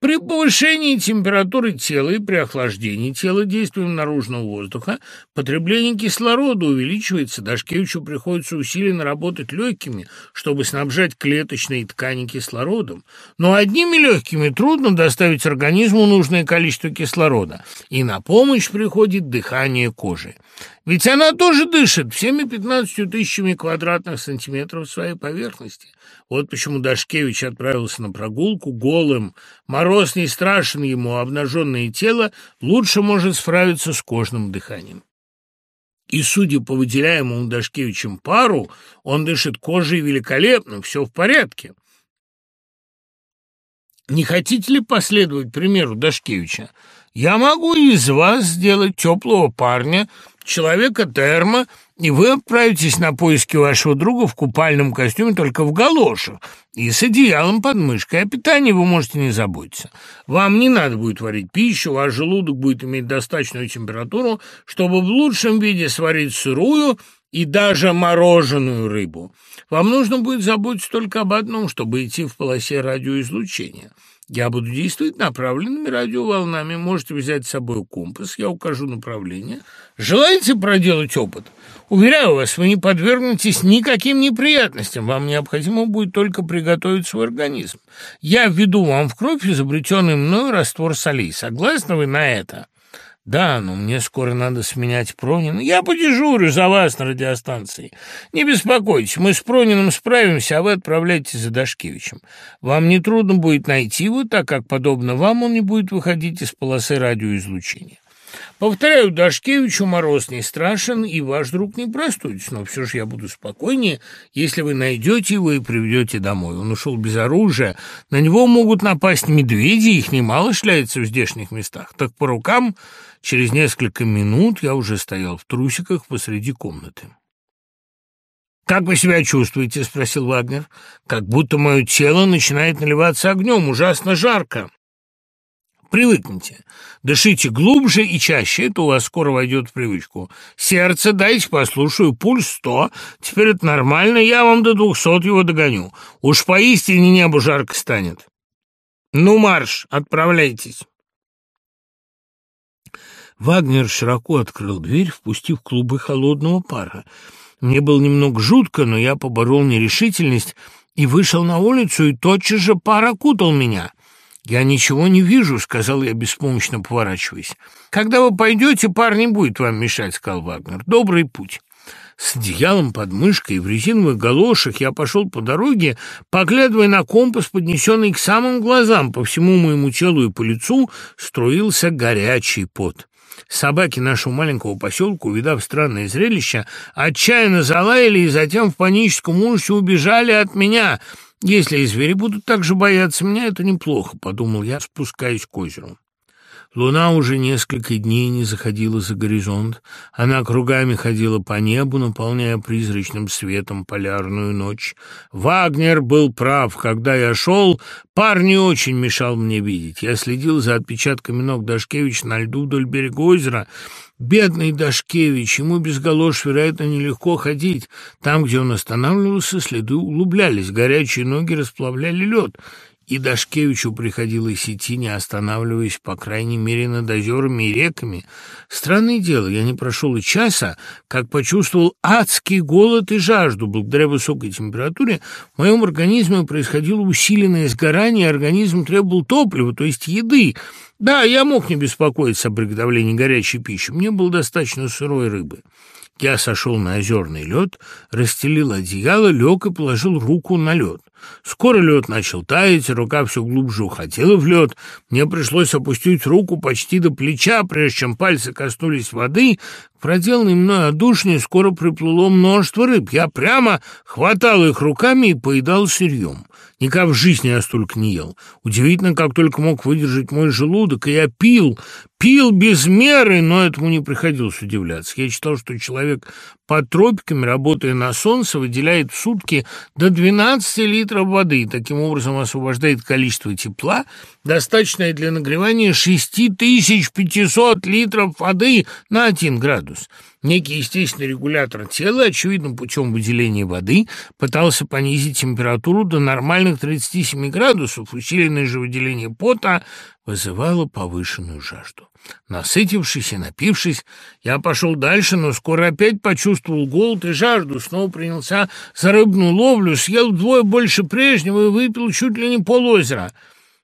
При повышении температуры тела и при охлаждении тела действием наружного воздуха потребление кислорода увеличивается. Дашкевичу приходится усиленно работать легкими, чтобы снабжать клеточные ткани кислородом. Но одними легкими трудно доставить организму нужное количество кислорода, и на помощь приходит дыхание кожи. Ведь она тоже дышит всеми 15 тысячами квадратных сантиметров своей поверхности. Вот почему Дашкевич отправился на прогулку голым. Мороз не страшен ему, а обнаженное тело лучше может справиться с кожным дыханием. И, судя по выделяемому Дашкевичем пару, он дышит кожей великолепно, все в порядке. Не хотите ли последовать примеру Дашкевича? Я могу из вас сделать теплого парня, человека термо, и вы отправитесь на поиски вашего друга в купальном костюме только в галошах и с одеялом под мышкой. О питании вы можете не заботиться. Вам не надо будет варить пищу, ваш желудок будет иметь достаточную температуру, чтобы в лучшем виде сварить сырую и даже мороженую рыбу. Вам нужно будет заботиться только об одном, чтобы идти в полосе радиоизлучения – я буду действовать направленными радиоволнами. Можете взять с собой компас, я укажу направление. Желаете проделать опыт? Уверяю вас, вы не подвергнетесь никаким неприятностям. Вам необходимо будет только приготовить свой организм. Я введу вам в кровь изобретенный мною раствор солей. Согласны вы на это?» «Да, но мне скоро надо сменять Пронина. Я подежурю за вас на радиостанции. Не беспокойтесь, мы с Прониным справимся, а вы отправляйтесь за Дашкевичем. Вам не трудно будет найти его, так как, подобно вам, он не будет выходить из полосы радиоизлучения. Повторяю, Дашкевичу мороз не страшен, и ваш друг не простудится, но все же я буду спокойнее, если вы найдете его и приведете домой. Он ушел без оружия, на него могут напасть медведи, их немало шляется в здешних местах. Так по рукам через несколько минут я уже стоял в трусиках посреди комнаты. «Как вы себя чувствуете?» — спросил Вагнер. «Как будто мое тело начинает наливаться огнем, ужасно жарко». Привыкните. Дышите глубже и чаще, это у вас скоро войдет в привычку. Сердце дайте послушаю, пульс сто. Теперь это нормально, я вам до двухсот его догоню. Уж поистине небо жарко станет. Ну, марш, отправляйтесь. Вагнер широко открыл дверь, впустив клубы холодного пара. Мне было немного жутко, но я поборол нерешительность и вышел на улицу, и тотчас же пар окутал меня. «Я ничего не вижу», — сказал я, беспомощно поворачиваясь. «Когда вы пойдете, пар не будет вам мешать», — сказал Вагнер. «Добрый путь». С одеялом под мышкой и в резиновых галошах я пошел по дороге, поглядывая на компас, поднесенный к самым глазам. По всему моему телу и по лицу струился горячий пот. Собаки нашего маленького поселка, увидав странное зрелище, отчаянно залаяли и затем в паническом ужасе убежали от меня — «Если и звери будут так же бояться меня, это неплохо», — подумал я, спускаясь к озеру. Луна уже несколько дней не заходила за горизонт. Она кругами ходила по небу, наполняя призрачным светом полярную ночь. Вагнер был прав. Когда я шел, пар не очень мешал мне видеть. Я следил за отпечатками ног Дашкевича на льду вдоль берега озера, Бедный Дашкевич, ему без галош, вероятно, нелегко ходить. Там, где он останавливался, следы углублялись, горячие ноги расплавляли лед, и Дашкевичу приходилось идти, не останавливаясь, по крайней мере, над озерами и реками. Странное дело, я не прошел и часа, как почувствовал адский голод и жажду. Благодаря высокой температуре в моем организме происходило усиленное сгорание, организм требовал топлива, то есть еды, да, я мог не беспокоиться о приготовлении горячей пищи. Мне было достаточно сырой рыбы. Я сошел на озерный лед, расстелил одеяло, лег и положил руку на лед. Скоро лед начал таять, рука все глубже уходила в лед. Мне пришлось опустить руку почти до плеча, прежде чем пальцы коснулись воды. К проделанной мной одушне скоро приплыло множество рыб. Я прямо хватал их руками и поедал сырьем. Никак в жизни я столько не ел. Удивительно, как только мог выдержать мой желудок, и я пил, пил без меры, но этому не приходилось удивляться. Я читал, что человек под тропиками, работая на солнце, выделяет в сутки до 12 литров воды и таким образом освобождает количество тепла, достаточное для нагревания 6500 литров воды на 1 градус. Некий естественный регулятор тела, очевидно, путем выделения воды, пытался понизить температуру до нормальных 37 градусов. Усиленное же выделение пота вызывало повышенную жажду. Насытившись и напившись, я пошел дальше, но скоро опять почувствовал голод и жажду, снова принялся за рыбную ловлю, съел вдвое больше прежнего и выпил чуть ли не полозера.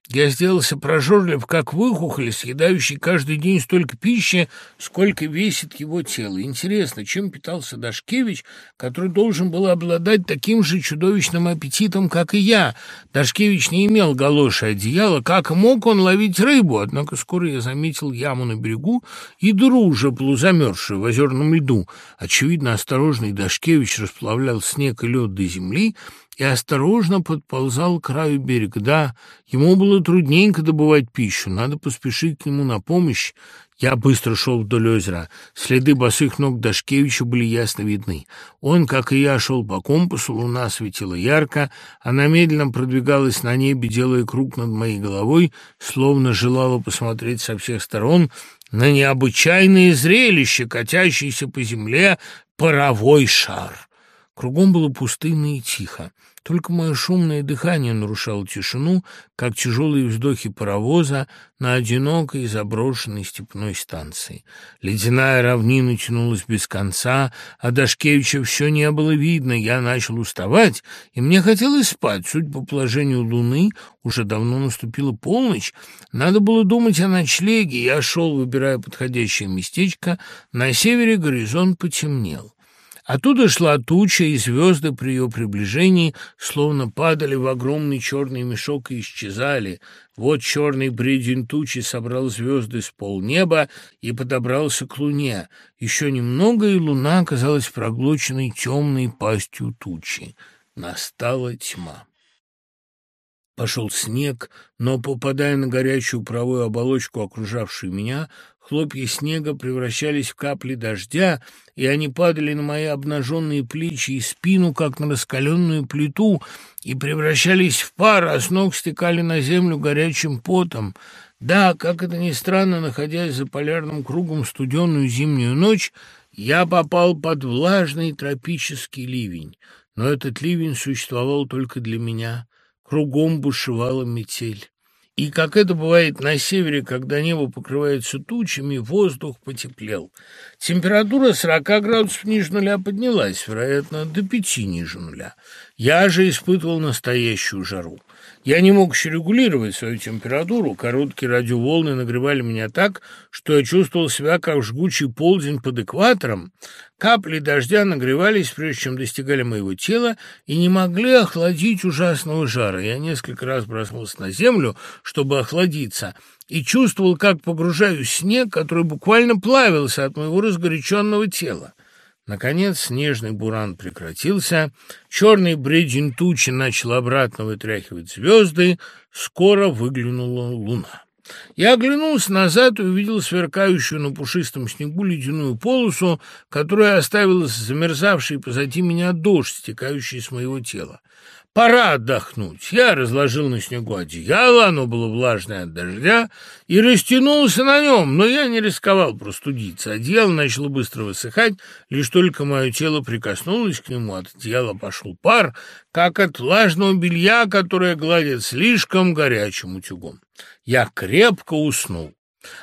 Я сделался прожорлив, как выхухоль, съедающий каждый день столько пищи, сколько весит его тело. Интересно, чем питался Дашкевич, который должен был обладать таким же чудовищным аппетитом, как и я? Дашкевич не имел галоши одеяла, как мог он ловить рыбу? Однако скоро я заметил яму на берегу и дыру, уже полузамерзшую в озерном льду. Очевидно, осторожный Дашкевич расплавлял снег и лед до земли, и осторожно подползал к краю берега. Да, ему было трудненько добывать пищу, надо поспешить к нему на помощь. Я быстро шел вдоль озера. Следы босых ног Дашкевича были ясно видны. Он, как и я, шел по компасу, луна светила ярко, она медленно продвигалась на небе, делая круг над моей головой, словно желала посмотреть со всех сторон на необычайное зрелище, катящийся по земле паровой шар. Кругом было пустынно и тихо. Только мое шумное дыхание нарушало тишину, как тяжелые вздохи паровоза на одинокой заброшенной степной станции. Ледяная равнина тянулась без конца, а Дашкевича все не было видно. Я начал уставать, и мне хотелось спать. Суть по положению луны уже давно наступила полночь. Надо было думать о ночлеге. Я шел, выбирая подходящее местечко. На севере горизонт потемнел. Оттуда шла туча, и звезды при ее приближении словно падали в огромный черный мешок и исчезали. Вот черный бредень тучи собрал звезды с полнеба и подобрался к луне. Еще немного, и луна оказалась проглоченной темной пастью тучи. Настала тьма. Пошел снег, но, попадая на горячую правую оболочку, окружавшую меня, Хлопья снега превращались в капли дождя, и они падали на мои обнаженные плечи и спину, как на раскаленную плиту, и превращались в пар, а с ног стекали на землю горячим потом. Да, как это ни странно, находясь за полярным кругом студенную зимнюю ночь, я попал под влажный тропический ливень. Но этот ливень существовал только для меня. Кругом бушевала метель. И, как это бывает на севере, когда небо покрывается тучами, воздух потеплел. Температура 40 градусов ниже нуля поднялась, вероятно, до пяти ниже нуля. Я же испытывал настоящую жару. Я не мог еще регулировать свою температуру. Короткие радиоволны нагревали меня так, что я чувствовал себя как жгучий полдень под экватором. Капли дождя нагревались, прежде чем достигали моего тела, и не могли охладить ужасного жара. Я несколько раз бросался на землю, чтобы охладиться, и чувствовал, как погружаюсь в снег, который буквально плавился от моего разгоряченного тела. Наконец снежный буран прекратился, черный бредень тучи начал обратно вытряхивать звезды, скоро выглянула луна. Я оглянулся назад и увидел сверкающую на пушистом снегу ледяную полосу, которая оставила замерзавший позади меня дождь, стекающий с моего тела. Пора отдохнуть. Я разложил на снегу одеяло, оно было влажное от дождя, и растянулся на нем, но я не рисковал простудиться. Одеяло начало быстро высыхать, лишь только мое тело прикоснулось к нему, от одеяла пошел пар, как от влажного белья, которое гладит слишком горячим утюгом. Я крепко уснул.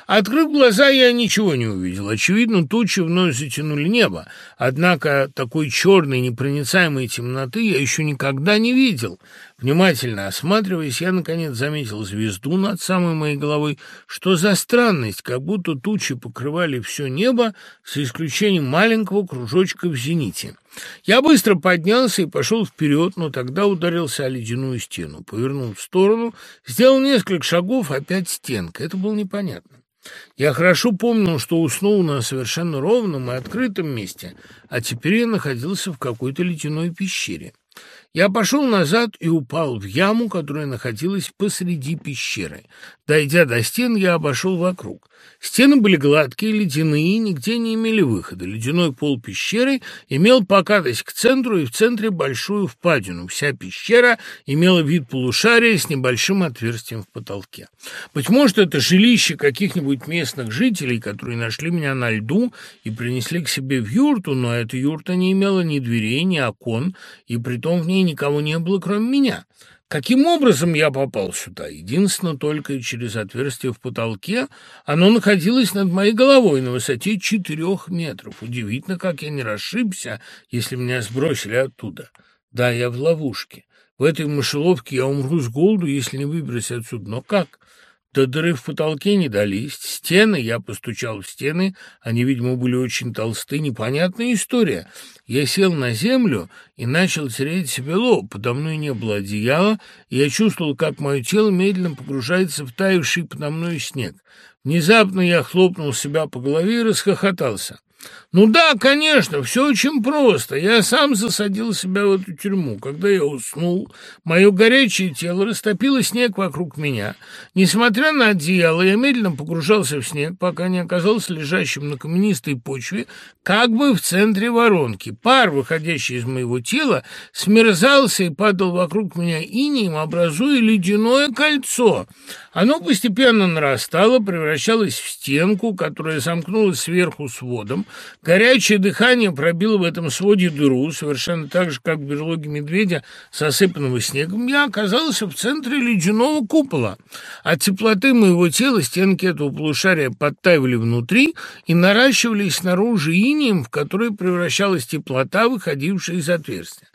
Открыв глаза, я ничего не увидел. Очевидно, тучи вновь затянули небо. Однако такой черной непроницаемой темноты я еще никогда не видел. Внимательно осматриваясь, я, наконец, заметил звезду над самой моей головой. Что за странность, как будто тучи покрывали все небо, с исключением маленького кружочка в зените. Я быстро поднялся и пошел вперед, но тогда ударился о ледяную стену. Повернул в сторону, сделал несколько шагов, опять стенка. Это было непонятно. Я хорошо помнил, что уснул на совершенно ровном и открытом месте, а теперь я находился в какой-то ледяной пещере. Я пошел назад и упал в яму, которая находилась посреди пещеры. Дойдя до стен, я обошел вокруг. Стены были гладкие, ледяные, нигде не имели выхода. Ледяной пол пещеры имел покатость к центру и в центре большую впадину. Вся пещера имела вид полушария с небольшим отверстием в потолке. Быть может, это жилище каких-нибудь местных жителей, которые нашли меня на льду и принесли к себе в юрту, но эта юрта не имела ни дверей, ни окон, и притом в ней никого не было, кроме меня. Каким образом я попал сюда? Единственно только через отверстие в потолке. Оно находилось над моей головой на высоте четырех метров. Удивительно, как я не расшибся, если меня сбросили оттуда. Да, я в ловушке. В этой мышеловке я умру с голоду, если не выберусь отсюда. Но как? До дыры в потолке не долезть. Стены, я постучал в стены, они, видимо, были очень толсты, непонятная история. Я сел на землю и начал тереть себе лоб. Подо мной не было одеяла, и я чувствовал, как мое тело медленно погружается в таявший подо мной снег. Внезапно я хлопнул себя по голове и расхохотался. Ну да, конечно, все очень просто. Я сам засадил себя в эту тюрьму. Когда я уснул, мое горячее тело растопило снег вокруг меня. Несмотря на одеяло, я медленно погружался в снег, пока не оказался лежащим на каменистой почве, как бы в центре воронки. Пар, выходящий из моего тела, смерзался и падал вокруг меня инеем, образуя ледяное кольцо. Оно постепенно нарастало, превращалось в стенку, которая сомкнулась сверху сводом. Горячее дыхание пробило в этом своде дыру, совершенно так же, как в берлоге медведя, сосыпанного снегом. Я оказался в центре ледяного купола. От теплоты моего тела стенки этого полушария подтаивали внутри и наращивались снаружи инием, в который превращалась теплота, выходившая из отверстия.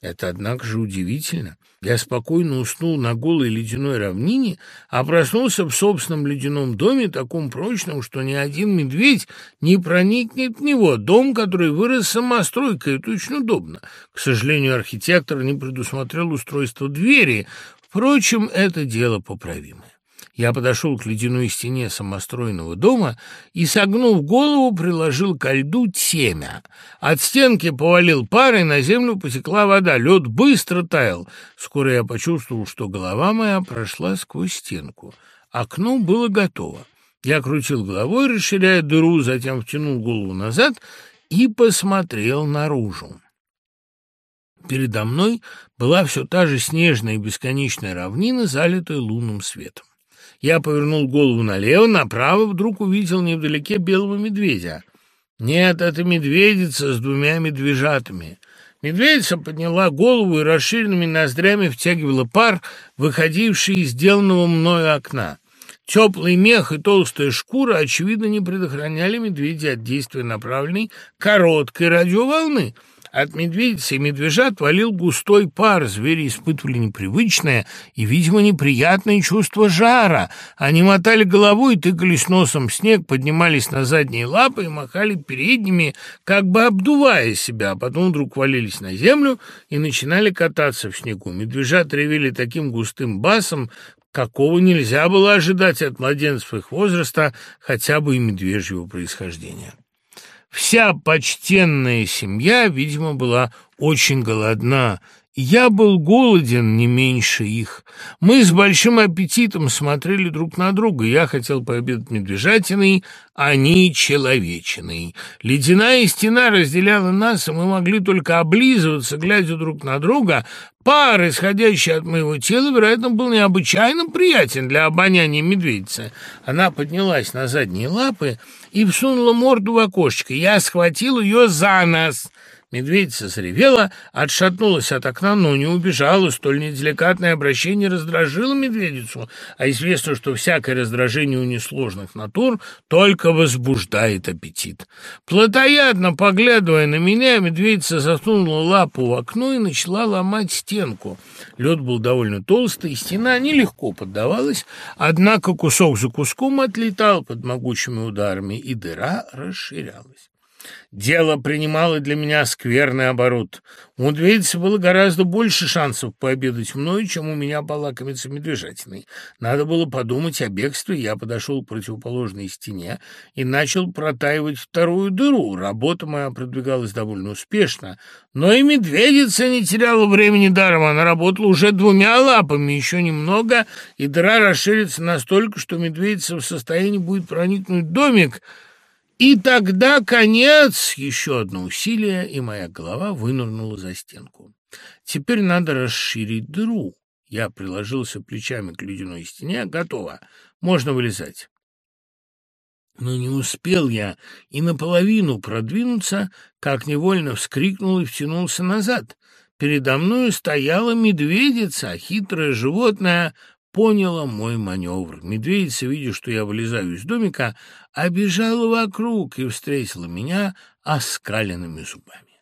Это, однако же, удивительно. Я спокойно уснул на голой ледяной равнине, а проснулся в собственном ледяном доме, таком прочном, что ни один медведь не проникнет в него. Дом, который вырос самостройкой, это очень удобно. К сожалению, архитектор не предусмотрел устройство двери. Впрочем, это дело поправимое. Я подошел к ледяной стене самостроенного дома и, согнув голову, приложил ко льду темя. От стенки повалил пар, и на землю потекла вода. Лед быстро таял. Скоро я почувствовал, что голова моя прошла сквозь стенку. Окно было готово. Я крутил головой, расширяя дыру, затем втянул голову назад и посмотрел наружу. Передо мной была все та же снежная бесконечная равнина, залитая лунным светом. Я повернул голову налево, направо, вдруг увидел невдалеке белого медведя. Нет, это медведица с двумя медвежатами. Медведица подняла голову и расширенными ноздрями втягивала пар, выходивший из сделанного мною окна. Теплый мех и толстая шкура, очевидно, не предохраняли медведя от действия направленной короткой радиоволны — от медведицы и медвежат валил густой пар, звери испытывали непривычное и, видимо, неприятное чувство жара. Они мотали головой, тыкались носом в снег, поднимались на задние лапы и махали передними, как бы обдувая себя, а потом вдруг валились на землю и начинали кататься в снегу. Медвежат ревели таким густым басом, какого нельзя было ожидать от младенцев их возраста, хотя бы и медвежьего происхождения. Вся почтенная семья, видимо, была очень голодна, я был голоден не меньше их. Мы с большим аппетитом смотрели друг на друга. Я хотел пообедать медвежатиной, они человечиной. Ледяная стена разделяла нас, и мы могли только облизываться, глядя друг на друга. Пар, исходящий от моего тела, вероятно, был необычайно приятен для обоняния медведицы. Она поднялась на задние лапы и всунула морду в окошечко. Я схватил ее за нос — Медведица заревела, отшатнулась от окна, но не убежала. Столь неделикатное обращение раздражило медведицу, а известно, что всякое раздражение у несложных натур только возбуждает аппетит. Плотоядно поглядывая на меня, медведица засунула лапу в окно и начала ломать стенку. Лед был довольно толстый, стена нелегко поддавалась, однако кусок за куском отлетал под могучими ударами, и дыра расширялась. Дело принимало для меня скверный оборот. У медведицы было гораздо больше шансов пообедать мною, чем у меня полакомиться медвежатиной. Надо было подумать о бегстве. Я подошел к противоположной стене и начал протаивать вторую дыру. Работа моя продвигалась довольно успешно. Но и медведица не теряла времени даром. Она работала уже двумя лапами, еще немного, и дыра расширится настолько, что медведица в состоянии будет проникнуть в домик, и тогда конец, еще одно усилие, и моя голова вынырнула за стенку. Теперь надо расширить дыру. Я приложился плечами к ледяной стене. Готово. Можно вылезать. Но не успел я и наполовину продвинуться, как невольно вскрикнул и втянулся назад. Передо мною стояла медведица, хитрое животное, поняла мой маневр. Медведица, видя, что я вылезаю из домика, обежала вокруг и встретила меня оскаленными зубами.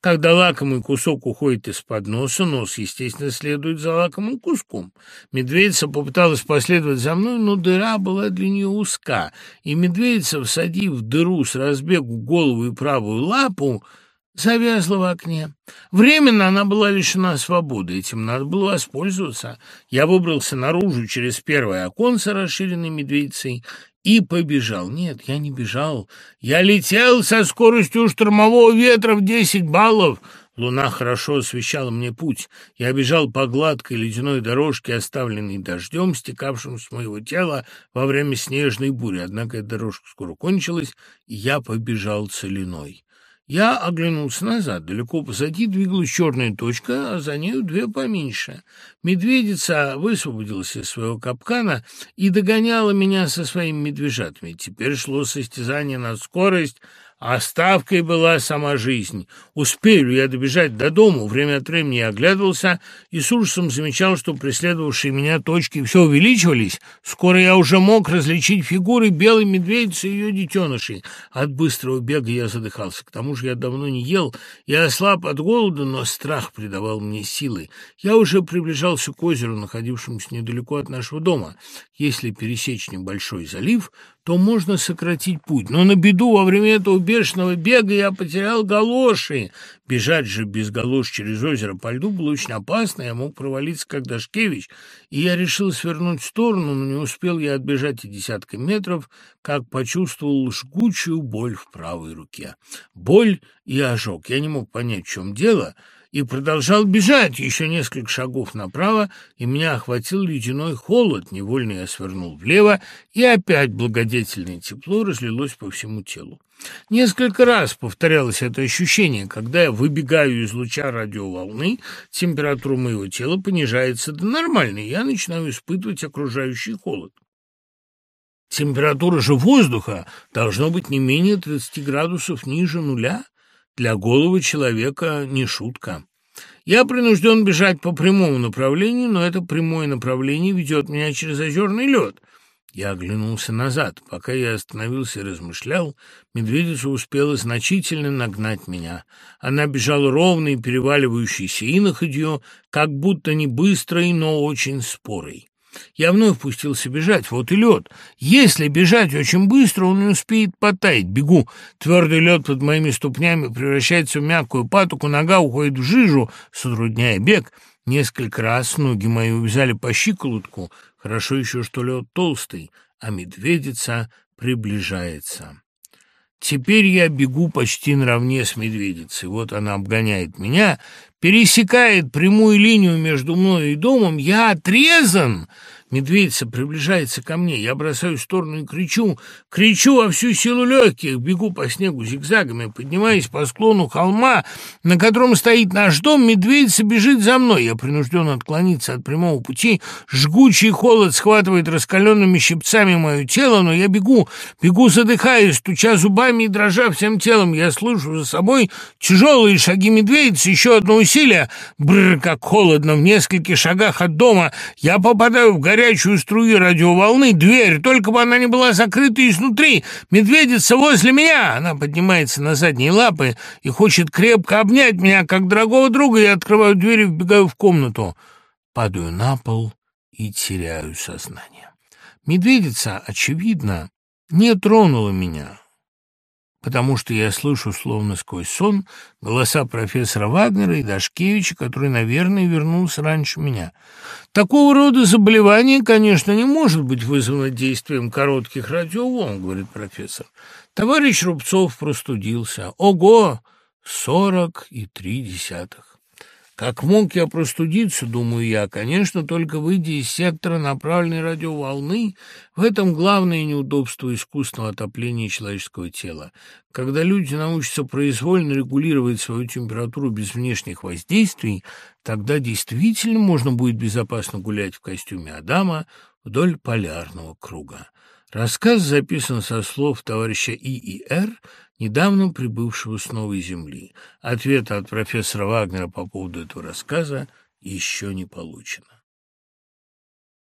Когда лакомый кусок уходит из-под носа, нос, естественно, следует за лакомым куском. Медведица попыталась последовать за мной, но дыра была для нее узка, и медведица, всадив в дыру с разбегу голову и правую лапу, завязла в окне. Временно она была лишена свободы, этим надо было воспользоваться. Я выбрался наружу через первое оконце, расширенной медведицей, и побежал. Нет, я не бежал. Я летел со скоростью штормового ветра в десять баллов. Луна хорошо освещала мне путь. Я бежал по гладкой ледяной дорожке, оставленной дождем, стекавшим с моего тела во время снежной бури. Однако эта дорожка скоро кончилась, и я побежал целиной. Я оглянулся назад. Далеко позади двигалась черная точка, а за нею две поменьше. Медведица высвободилась из своего капкана и догоняла меня со своими медвежатами. Теперь шло состязание на скорость — Оставкой была сама жизнь. Успею ли я добежать до дому? Время от времени оглядывался и с ужасом замечал, что преследовавшие меня точки все увеличивались. Скоро я уже мог различить фигуры белой медведицы и ее детенышей. От быстрого бега я задыхался. К тому же я давно не ел. Я ослаб от голода, но страх придавал мне силы. Я уже приближался к озеру, находившемуся недалеко от нашего дома. Если пересечь небольшой залив, то можно сократить путь. Но на беду во время этого бешеного бега я потерял галоши. Бежать же без галош через озеро по льду было очень опасно, я мог провалиться, как Дашкевич, и я решил свернуть в сторону, но не успел я отбежать и десятка метров, как почувствовал жгучую боль в правой руке. Боль и ожог. Я не мог понять, в чем дело — и продолжал бежать еще несколько шагов направо, и меня охватил ледяной холод. Невольно я свернул влево, и опять благодетельное тепло разлилось по всему телу. Несколько раз повторялось это ощущение, когда я выбегаю из луча радиоволны, температура моего тела понижается до нормальной, я начинаю испытывать окружающий холод. Температура же воздуха должна быть не менее 30 градусов ниже нуля, для головы человека не шутка. Я принужден бежать по прямому направлению, но это прямое направление ведет меня через озерный лед. Я оглянулся назад. Пока я остановился и размышлял, медведица успела значительно нагнать меня. Она бежала ровной, переваливающейся иноходью, как будто не быстрой, но очень спорой. Я вновь пустился бежать. Вот и лед. Если бежать очень быстро, он не успеет потаять. Бегу. Твердый лед под моими ступнями превращается в мягкую патоку, нога уходит в жижу, сотрудняя бег. Несколько раз ноги мои увязали по щиколотку. Хорошо еще, что лед толстый, а медведица приближается. Теперь я бегу почти наравне с медведицей. Вот она обгоняет меня, пересекает прямую линию между мной и домом. Я отрезан! Медведица приближается ко мне. Я бросаю в сторону и кричу. Кричу во всю силу легких. Бегу по снегу зигзагами, поднимаясь по склону холма, на котором стоит наш дом. Медведица бежит за мной. Я принужден отклониться от прямого пути. Жгучий холод схватывает раскаленными щипцами мое тело, но я бегу, бегу задыхаясь, стуча зубами и дрожа всем телом. Я слышу за собой тяжелые шаги медведицы, еще одно усилие. Бррр, как холодно, в нескольких шагах от дома. Я попадаю в горячую струю радиоволны, дверь, только бы она не была закрыта изнутри. Медведица возле меня. Она поднимается на задние лапы и хочет крепко обнять меня, как дорогого друга. Я открываю дверь и вбегаю в комнату. Падаю на пол и теряю сознание. Медведица, очевидно, не тронула меня потому что я слышу, словно сквозь сон, голоса профессора Вагнера и Дашкевича, который, наверное, вернулся раньше меня. Такого рода заболевание, конечно, не может быть вызвано действием коротких радиоволн, говорит профессор. Товарищ Рубцов простудился. Ого! Сорок и три десятых. Как мог я простудиться, думаю я, конечно, только выйдя из сектора направленной радиоволны, в этом главное неудобство искусственного отопления человеческого тела. Когда люди научатся произвольно регулировать свою температуру без внешних воздействий, тогда действительно можно будет безопасно гулять в костюме Адама вдоль полярного круга. Рассказ записан со слов товарища И.И.Р., недавно прибывшего с новой земли. Ответа от профессора Вагнера по поводу этого рассказа еще не получено.